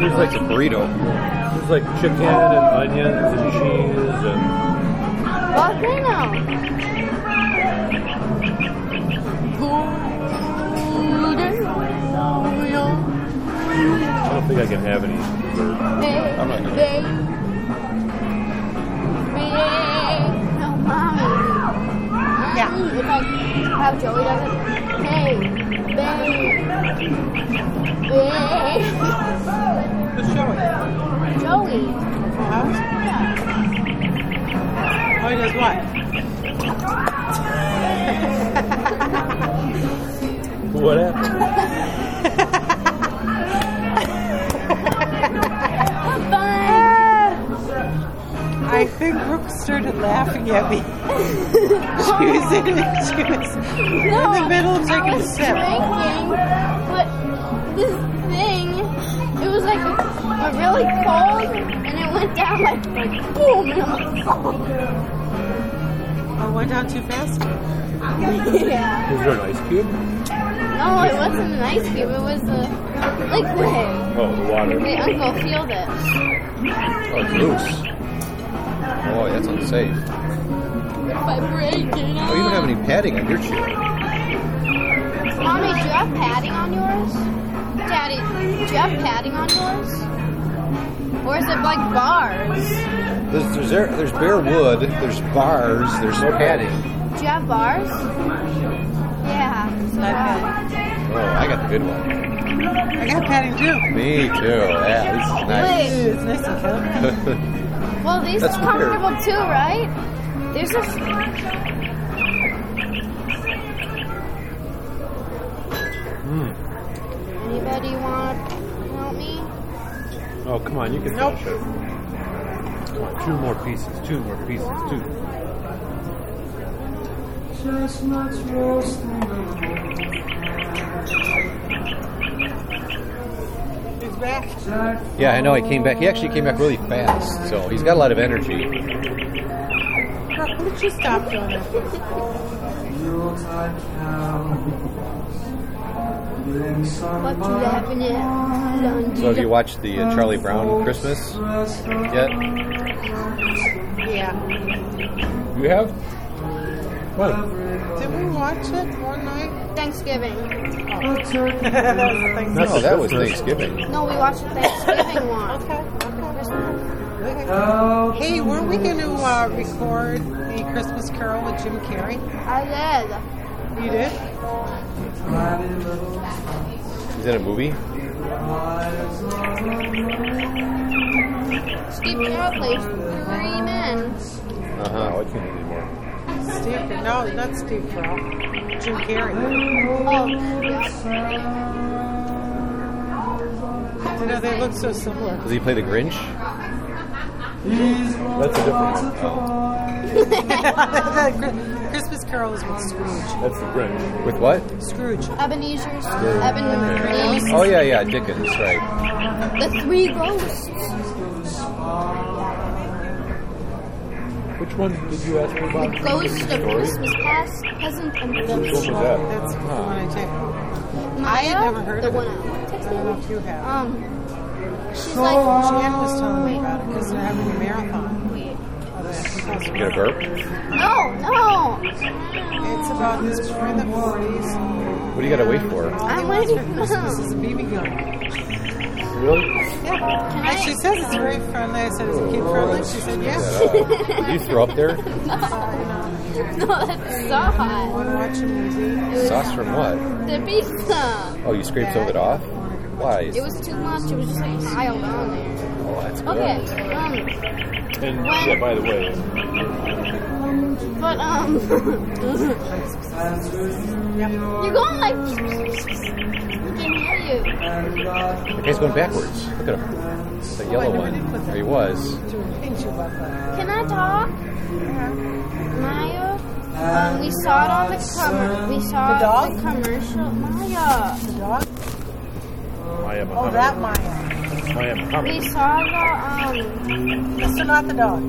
It's like a burrito. It's like chicken and onions and cheese and Volcano. I don't think I can have any dessert. I'm not gonna- Babe. Babe. No, mommy. Yeah. If I have Joey does it. Hey, babe. Babe. Who's showing? Joey. Full House? Oh, he does what? What happened? I think Brooke started laughing at me. she was in it. She was in the middle taking a sip. drinking, but this a, really cold, and it went down like, like boom, and I'm like, oh. Oh, went down too fast? yeah. Is there an ice cube? No, it wasn't an ice cube. It was a liquid. Oh, the water. My uncle peeled it. Oh, it's loose. Oh, that's unsafe. If I break it, Oh, you don't have any padding on your chair. Mommy, do you have padding on yours? Daddy, do you have padding on yours? Or is it like bars? There's, there's, there- there's bare wood, there's bars, there's no padding. Do you have bars? Yeah. So I've. Oh, I got the good one. I got padding too. Me too. Yeah, this is nice. Wait. It's nice and comfy. Well, these That's are weird. comfortable too, right? There's a. Hmm. Anybody want to help me? Oh, come on, you can Nope. finish it. Come on, two more pieces, two more pieces, two. He's back. Yeah, I know. He came back. He actually came back really fast. So he's got a lot of energy. You stop doing that? What do you have in it? So have you watched the uh, Charlie Brown Christmas yet? Yeah. You have? What? Did we watch it one night? Thanksgiving. Thanks. No, that was Thanksgiving. No, we watched the Thanksgiving one. Okay. Okay. Hey, weren't we going to uh, record a Christmas Carol with Jim Carrey? I did. You did? Is that a movie? Steve Carell plays three men. Uh huh. I can't anymore. Steve, no, not Steve Carell. Jim Carrey. Oh, yeah. You know, they look so similar. Does he play the Grinch? That's a different one. Christmas Carol is with Scrooge. That's the Grinch. With what? Scrooge. Ebenezer's Ebenezer. Oh yeah, yeah, Dickens, right? The three ghosts. Which one did you ask me The about? ghost of Christmas past, present, and Which one was future. that? That's the one I take. Maya, I had never heard the of one it. I I don't know if you have. Um, she's like, Jan was telling me about it because they're having a marathon. Wait. of Get a burp? No, no. It's about this boy in the 40s. What do you gotta wait for? All I'm he wants for waiting. Christmas is a BB gun. Really? Yeah. And I- she says it's very friendly. I said, is it kid friendly? She said, yes. Uh, did you throw up there? No, that's so hot. Want to watch a movie? Sauce from what? The pizza. Oh, you scraped some of it off? Why? It was too much. It was just like piled on there. Oh, that's good. Okay. Um, And yeah, by the way, but um, you're going like. I can hear you. The guy's going backwards. Look at him. The yellow never one. did put that. There he was. To pinch you about that. Can I talk? Maya, um, we saw it on the com- we saw The dog? the commercial. Maya, The dog? Maya Oh, that Maya. We saw the um. That's not the dog.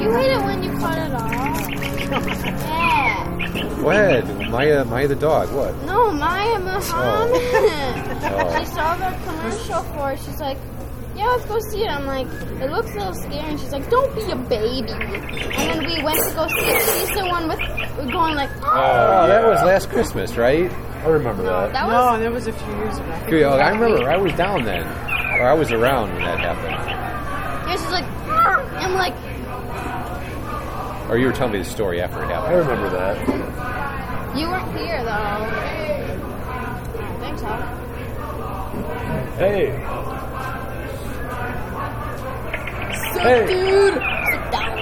You hate it when you cut it off. Yeah. Go ahead. Maya, Maya the dog. What? No, Maya Muhammad. Oh. I saw the commercial for it. She's like, yeah, let's go see it. I'm like, it looks a little scary. And she's like, don't be a baby. And then we went to go see it. She's the one with, going like, oh. Oh, that was last Christmas, right? I remember that. That No, was, that was a few years ago. Good, oh, I remember. I was down then, or I was around when that happened. yeah, she's like, I'm like, Or you were telling me the story after it happened. I remember that. you weren't here though. Thanks, Hal. Hey, So, Hey. dude. Sit down.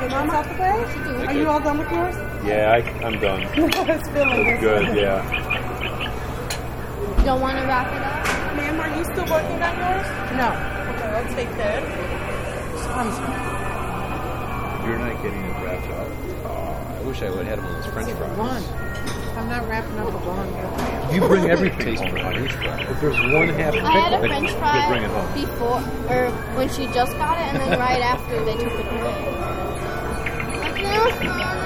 Your mom's out the way? Are you all done with yours? Yeah, I, I'm done. it's filling. Good, yeah. Don't want to wrap it up? Ma'am, are you still working on yours? No. Okay, let's take that. I'm sorry. You're not getting it wrapped up. Oh, I wish I would have had one of those French fries. One. I'm not wrapping up a bun. You bring everything Taste home. French fries. If there's one half I had a pickle, French fry bring it home. before, or when she just got it, and then right after they took it away. Like, no, You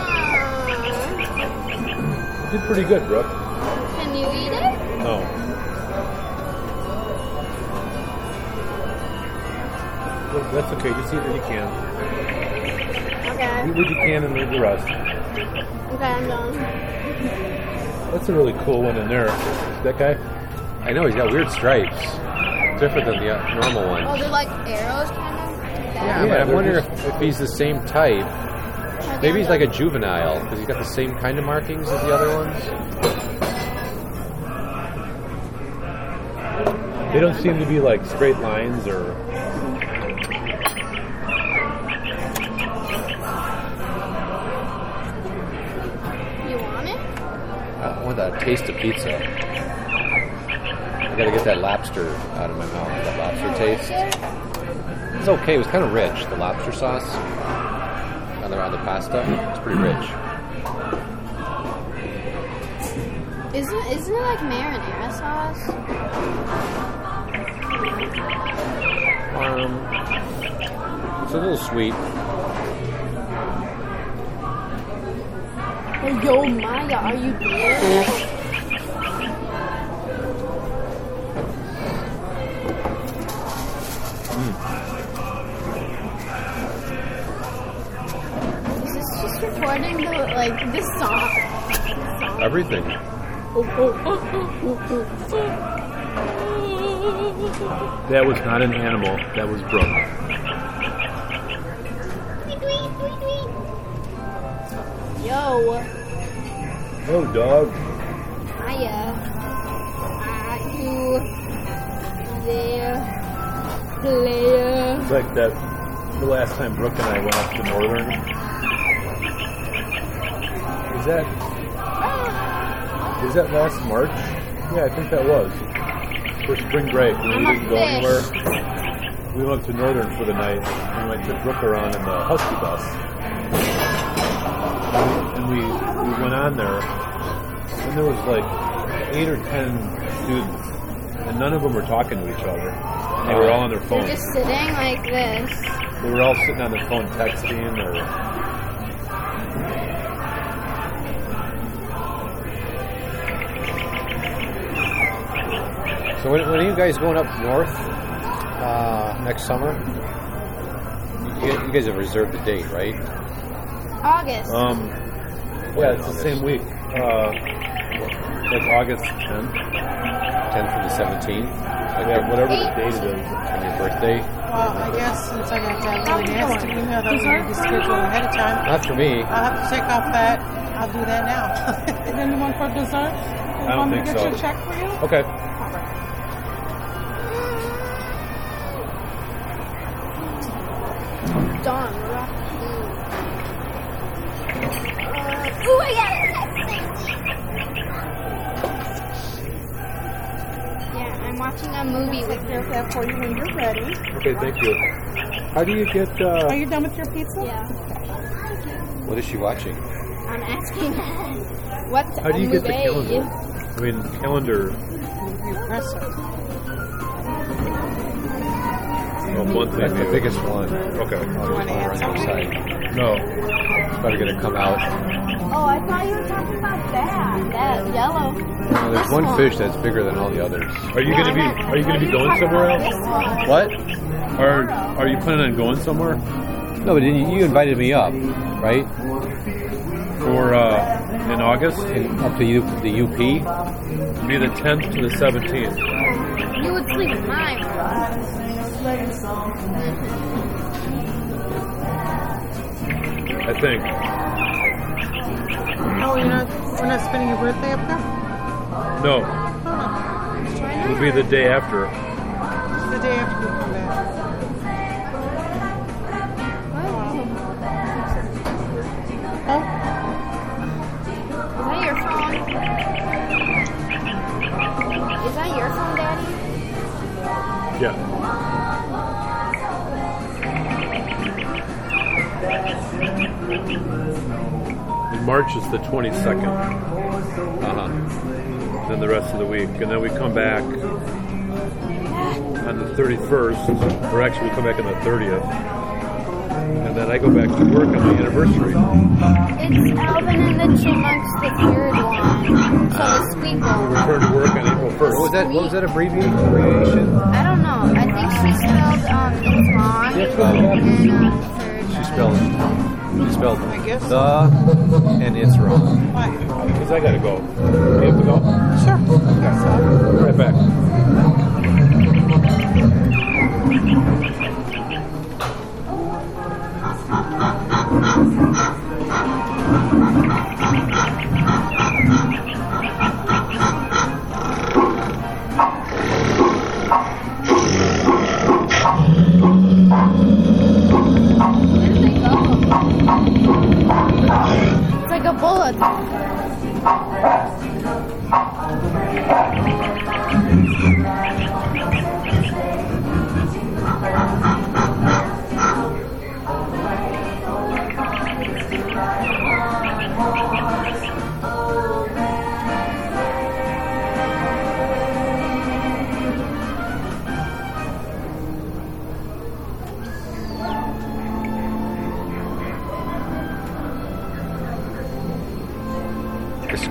did pretty good, Brooke. Can you eat it? No. Well, That's okay. Just eat what you can. Okay. Eat what you can and leave the rest. Okay, I'm done. That's a really cool one in there. That guy? I know he's got weird stripes. different than the uh, normal one. Oh, they're like arrows, kind of. Yeah, Yeah, but I they're wonder just- if, if he's the same type. Maybe he's like a juvenile because he's got the same kind of markings as the other ones. They don't seem to be like straight lines or. You want it? I want that taste of pizza. I gotta get that lobster out of my mouth. That lobster taste. It's okay. It was kind of rich. The lobster sauce the, the pasta. It's pretty rich. Isn't isn't it like marinara sauce? Um, it's a little sweet. Oh, yo, Maya, are you there? Song? song? Everything. That was not an animal. That was Brooke. Yo, Oh, dog. Maya, are you there, player? It's like that. The last time Brooke and I went up to Northern. Was that? Was that last March? Yeah, I think that was. For spring break, we didn't go anywhere. We went to Northern for the night. We went to Brooke around in the Husky bus. And we, we went on there, and there was like eight or ten students, and none of them were talking to each other. They were all on their They're phones. just sitting like this. They were all sitting on their phone texting or So when, when are you guys going up north uh, next summer? You, you guys have reserved the date, right? August. um yeah, it's the same week. Uh like August 10th. 10th to the 17th. Like Yeah, whatever the date it is. on your birthday. Well, I guess since I got that really nasty email that we need to schedule ahead of time, Not for me. I'll have to check off that. I'll do that now. And then the one for dessert? I don't want think to get so. check for you? Okay. Dawn Rocky. Ooh, I got it. Yeah, I'm watching a movie with There's that for you when you're ready. Okay, thank you. How do you get uh Are you done with your pizza? Yeah, What is she watching? I'm asking what's how do you a get the movie? calendar? I mean calendar you press it. Oh, a monthly That's the biggest one. Okay. On no. It's probably going to come out. Oh, I thought you were talking about that. That yellow. No, there's one fish that's bigger than all the others. Are you going to be Are you going to be going somewhere else? What? Are Are you planning on going somewhere? No, but you invited me up, right? For uh, in August, in, up to the UP. It'll be the 10th to the 17th. I think. Oh, you're not, we're not spending your birthday up there? No. Oh, It'll be the day after. it's the day after March is the 22nd, Uh-huh. then the rest of the week. And then we come back on the 31st, or actually we come back on the 30th. And then I go back to work on the anniversary. It's Alvin and the Chipmunks, the third one. So the squeak We one. return to work on April 1st. What was that? What was that abbreviation? abbreviation? I don't know. I think she spelled um it's long and spelled it wrong. Spelled I guess. the, and it's wrong. Why? Because I gotta go. You have to go? Sure. Okay. Right back. Good. Guess,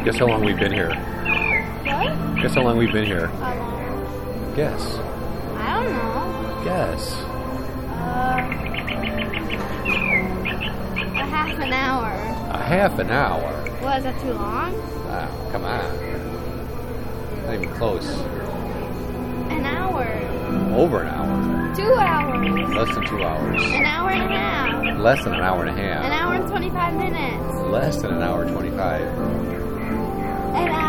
guess how long we've been here. What? Guess how long we've been here. Long? Guess. I don't know. Guess. Uh, a half an hour. A half an hour. Was that too long? Wow, come on. Not even close. An hour. Over an hour. Two hours. Less than two hours. An hour and a half. Less than an hour and a half. An hour and 25 minutes. Less than an hour 25.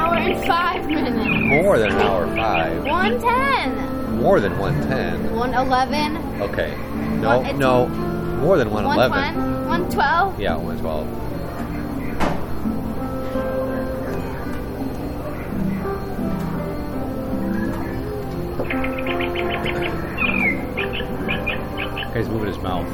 Hour and five minutes. More than an hour five. 110. More than 110. 111. Okay. No, One- it's- no. More than 111. 111. 112. Yeah, 112. Guy's moving his mouth.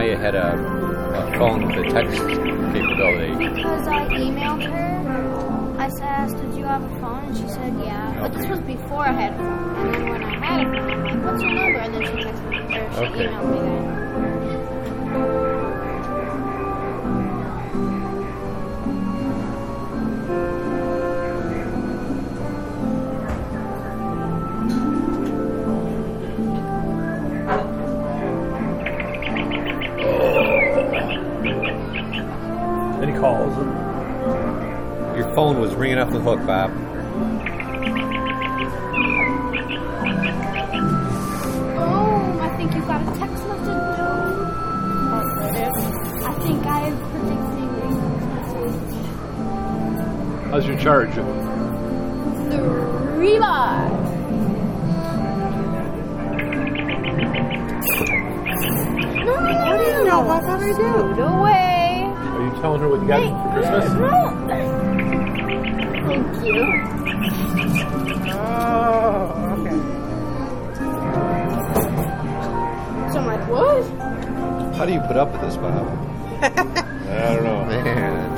Maya had a, a phone with a text capability? Because I emailed her. I asked, did you have a phone? And she said, yeah. But this was before I had a phone. And then when I had a phone, I'm like, what's your number? And then she texted me, or she Okay. emailed me phone was ringing off the hook, Bob. Oh, I think you got a text message now. I think I am predicting a. How's your charge? Three bars. No, What do you know? What can I do? Put away. Are you telling her what you got for Christmas? No. How do you put up with this, Bob? I don't know. Man.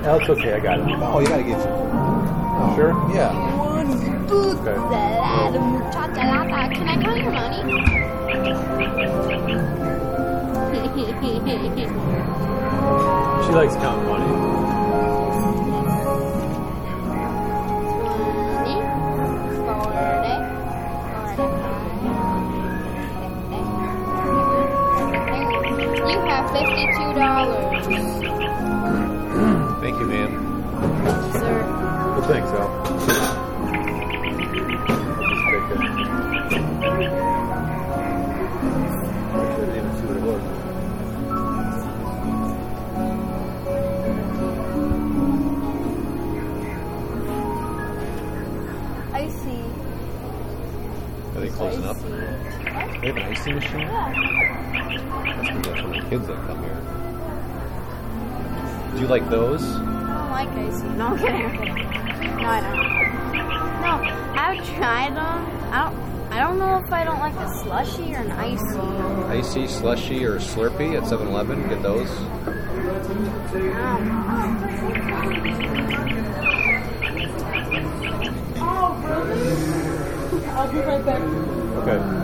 That's okay. I got it. Oh, you gotta get some. Sure. Yeah. Okay. Salad, muchacha. Can I count your money? She likes counting money. Kids that come here. Do you like those? I don't like icy. No, I'm kidding. I'm kidding. No, I don't. No, I've tried them. I don't. I don't know if I don't like the slushy or an icy. Icy, slushy, or Slurpee at 7 Eleven? Get those? I'll be right back. Okay.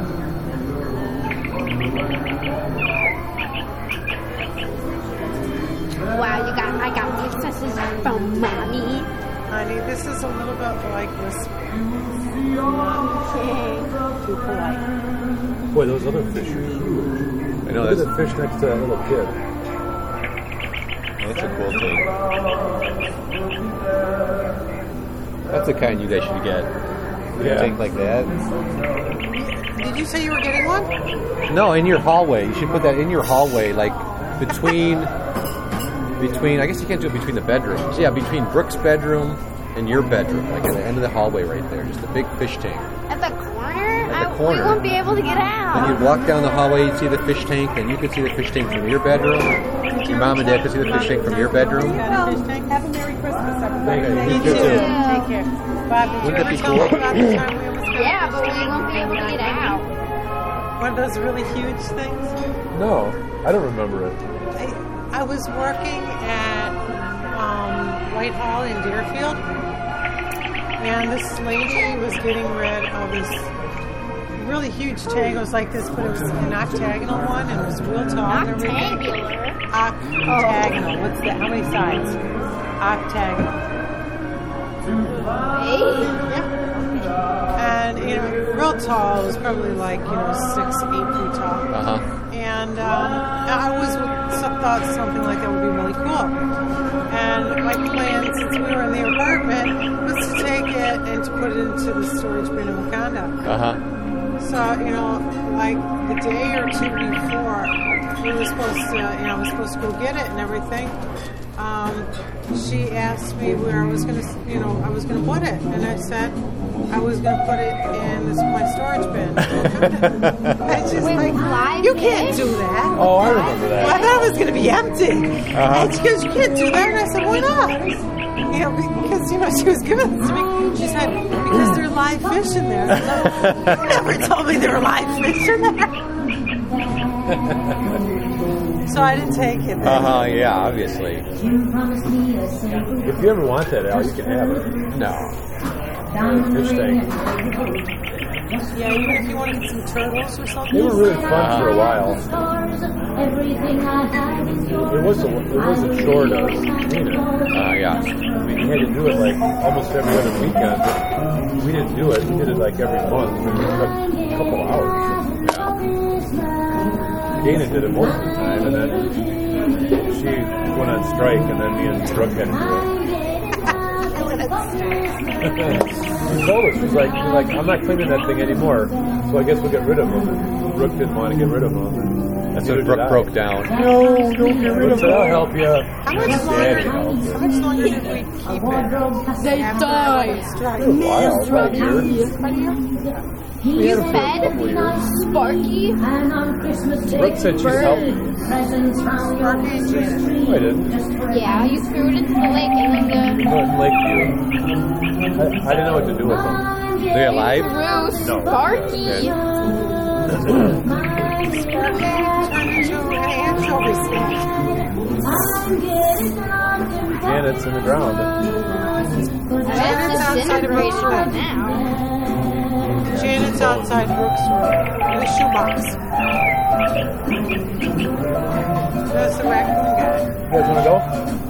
Got these from mommy. Honey, this is a little bit like this. Too polite. Boy, those other fish are huge. I know Look at that's, the fish next to that little kid. that's a cool thing. That's the kind you guys should get. Yeah. Tank like that. Did you say you were getting one? No, in your hallway. You should put that in your hallway, like between between. I guess you can't do it between the bedrooms. Yeah, between Brooke's bedroom and your bedroom, like at the end of the hallway right there. Just a big fish tank. At the corner? At the I, corner. We won't be able to get And out. you'd walk down the hallway, you'd see the fish tank, and you could see the fish tank from your bedroom. Your mom and dad could see the fish tank from your bedroom. Got a fish tank? Have a Merry Christmas, everybody. Thank you. You You too. too. Take care. Bob, did Wouldn't that ever be tell cool? me about the time we almost got Yeah, but we won't be able to get out. one of those really huge things? No, I don't remember it. I, I was working at um, Whitehall in Deerfield, and this lady was getting rid of this really huge tank. It was like this, but it was an octagonal one, and it was real tall and everything. Rectangular. Octagonal. What's that? How many sides? Octagonal. And you know, real tall. It was probably like you know six, eight feet tall. Uh huh. And um, I always thought something like that would be really cool. And my plan, since we were in the apartment, was to take it and to put it into the storage bin in Wauconda. Uh huh. So, you know, like the day or two before we were supposed to, you know, I was supposed to go get it and everything, um, she asked me where I was going to, you know, I was going to put it. And I said I was going to put it in this my storage bin. and she's With like, live you can't fish? do that. Oh, I remember Well, I thought it was going to be empty. And she goes, you can't do that. And I said, why not? You know, because, you know, she was giving this to me. She said, because there are live fish in there. I said, you never told me there were live fish in there. so I didn't take it. Uh huh. Yeah, obviously. If you ever want that, Al, you can have it. No. Fish tank. Yeah, even if you wanted some turtles or something. They were really fun for a while. It was a it was a chore to clean it. Uh, yeah. I mean, you had to do it like almost every other weekend. We didn't do it. We did it like every month. It took a couple hours. Dana did it most of the time, and then she went on strike, and then me and Brooke had to do it. She told us, she's like, she's like, I'm not cleaning that thing anymore, so I guess we'll get rid of them. And Brooke didn't want to get rid of them. And That's neither when Brooke broke down. No, don't get rid of them. I'll help you. How much longer? help you. How much longer did we keep it? They died. For a while, about a year. We had them for a Fed couple. Sparky. Brooke said she's helping. Sparky and Janet. I didn't. Yeah, you threw it into the lake and then uh, the No, it's Lakeview. I, I didn't know what to do with them. They are alive? No. Sparky. Turned into an anchovy skin. Janet's in the ground. That's disintegrated right now. Janet's outside Brooks' room in a shoebox. That's the raccoon guy. You guys want to go?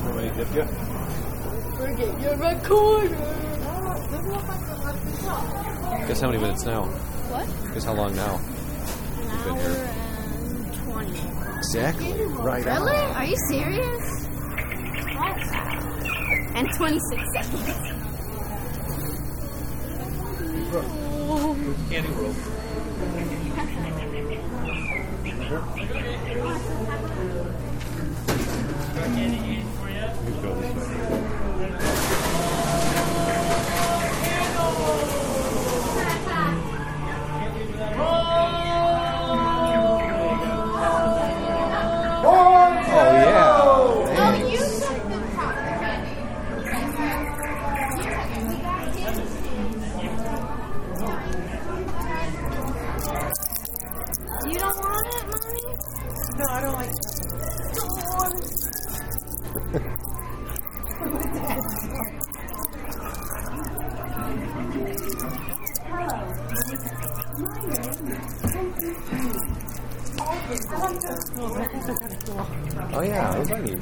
Somebody dip you? Guess how many minutes now? What? Guess how long now? An hour and 20. Exactly. Right Really? Are you serious? And 26 seconds. Candy roll. You go this way. Oh yeah, what about you?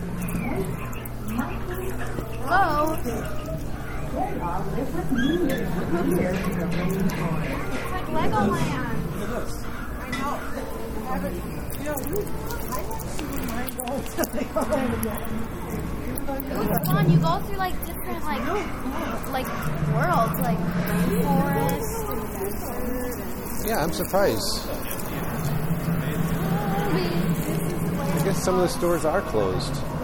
Hello. it's like Legoland. I know. I haven't, you we, I actually mind going to the It was fun. You go through like different like like worlds, like desert. Yeah, I'm surprised. Guess some of the stores are closed.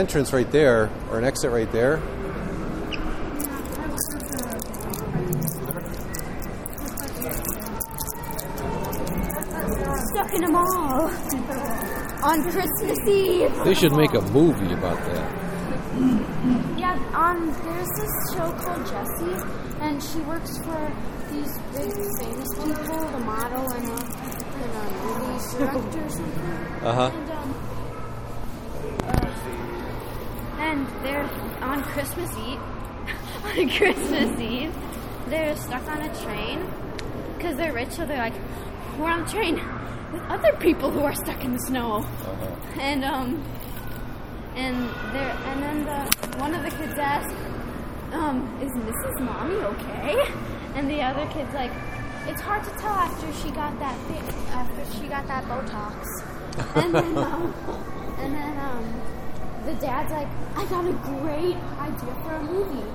Entrance right there, or an exit right there. Stuck in a mall on Christmas Eve. They should make a movie about that. Yeah, um, there's this show called Jessie, and she works for these big famous people, the model and the, and movie director or something. Uh huh. And, um, uh, and they're on Christmas Eve. on Christmas Eve, they're stuck on a train because they're rich, so they're like, we're on a train with other people who are stuck in the snow. And um, and there, and then the one of the kids asked, um, "Is Mrs. Mommy okay?" And the other kid's like, "It's hard to tell after she got that after she got that Botox." And then, um, and then um, the dad's like, "I got a great idea for a movie.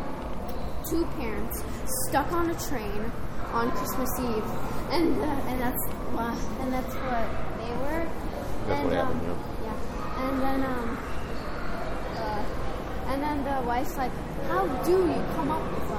Two parents stuck on a train on Christmas Eve, and uh, and that's uh, and that's what they were." That's and, what happened, um, yeah. And then um, uh, and then the wife's like, "How do you come up with them?"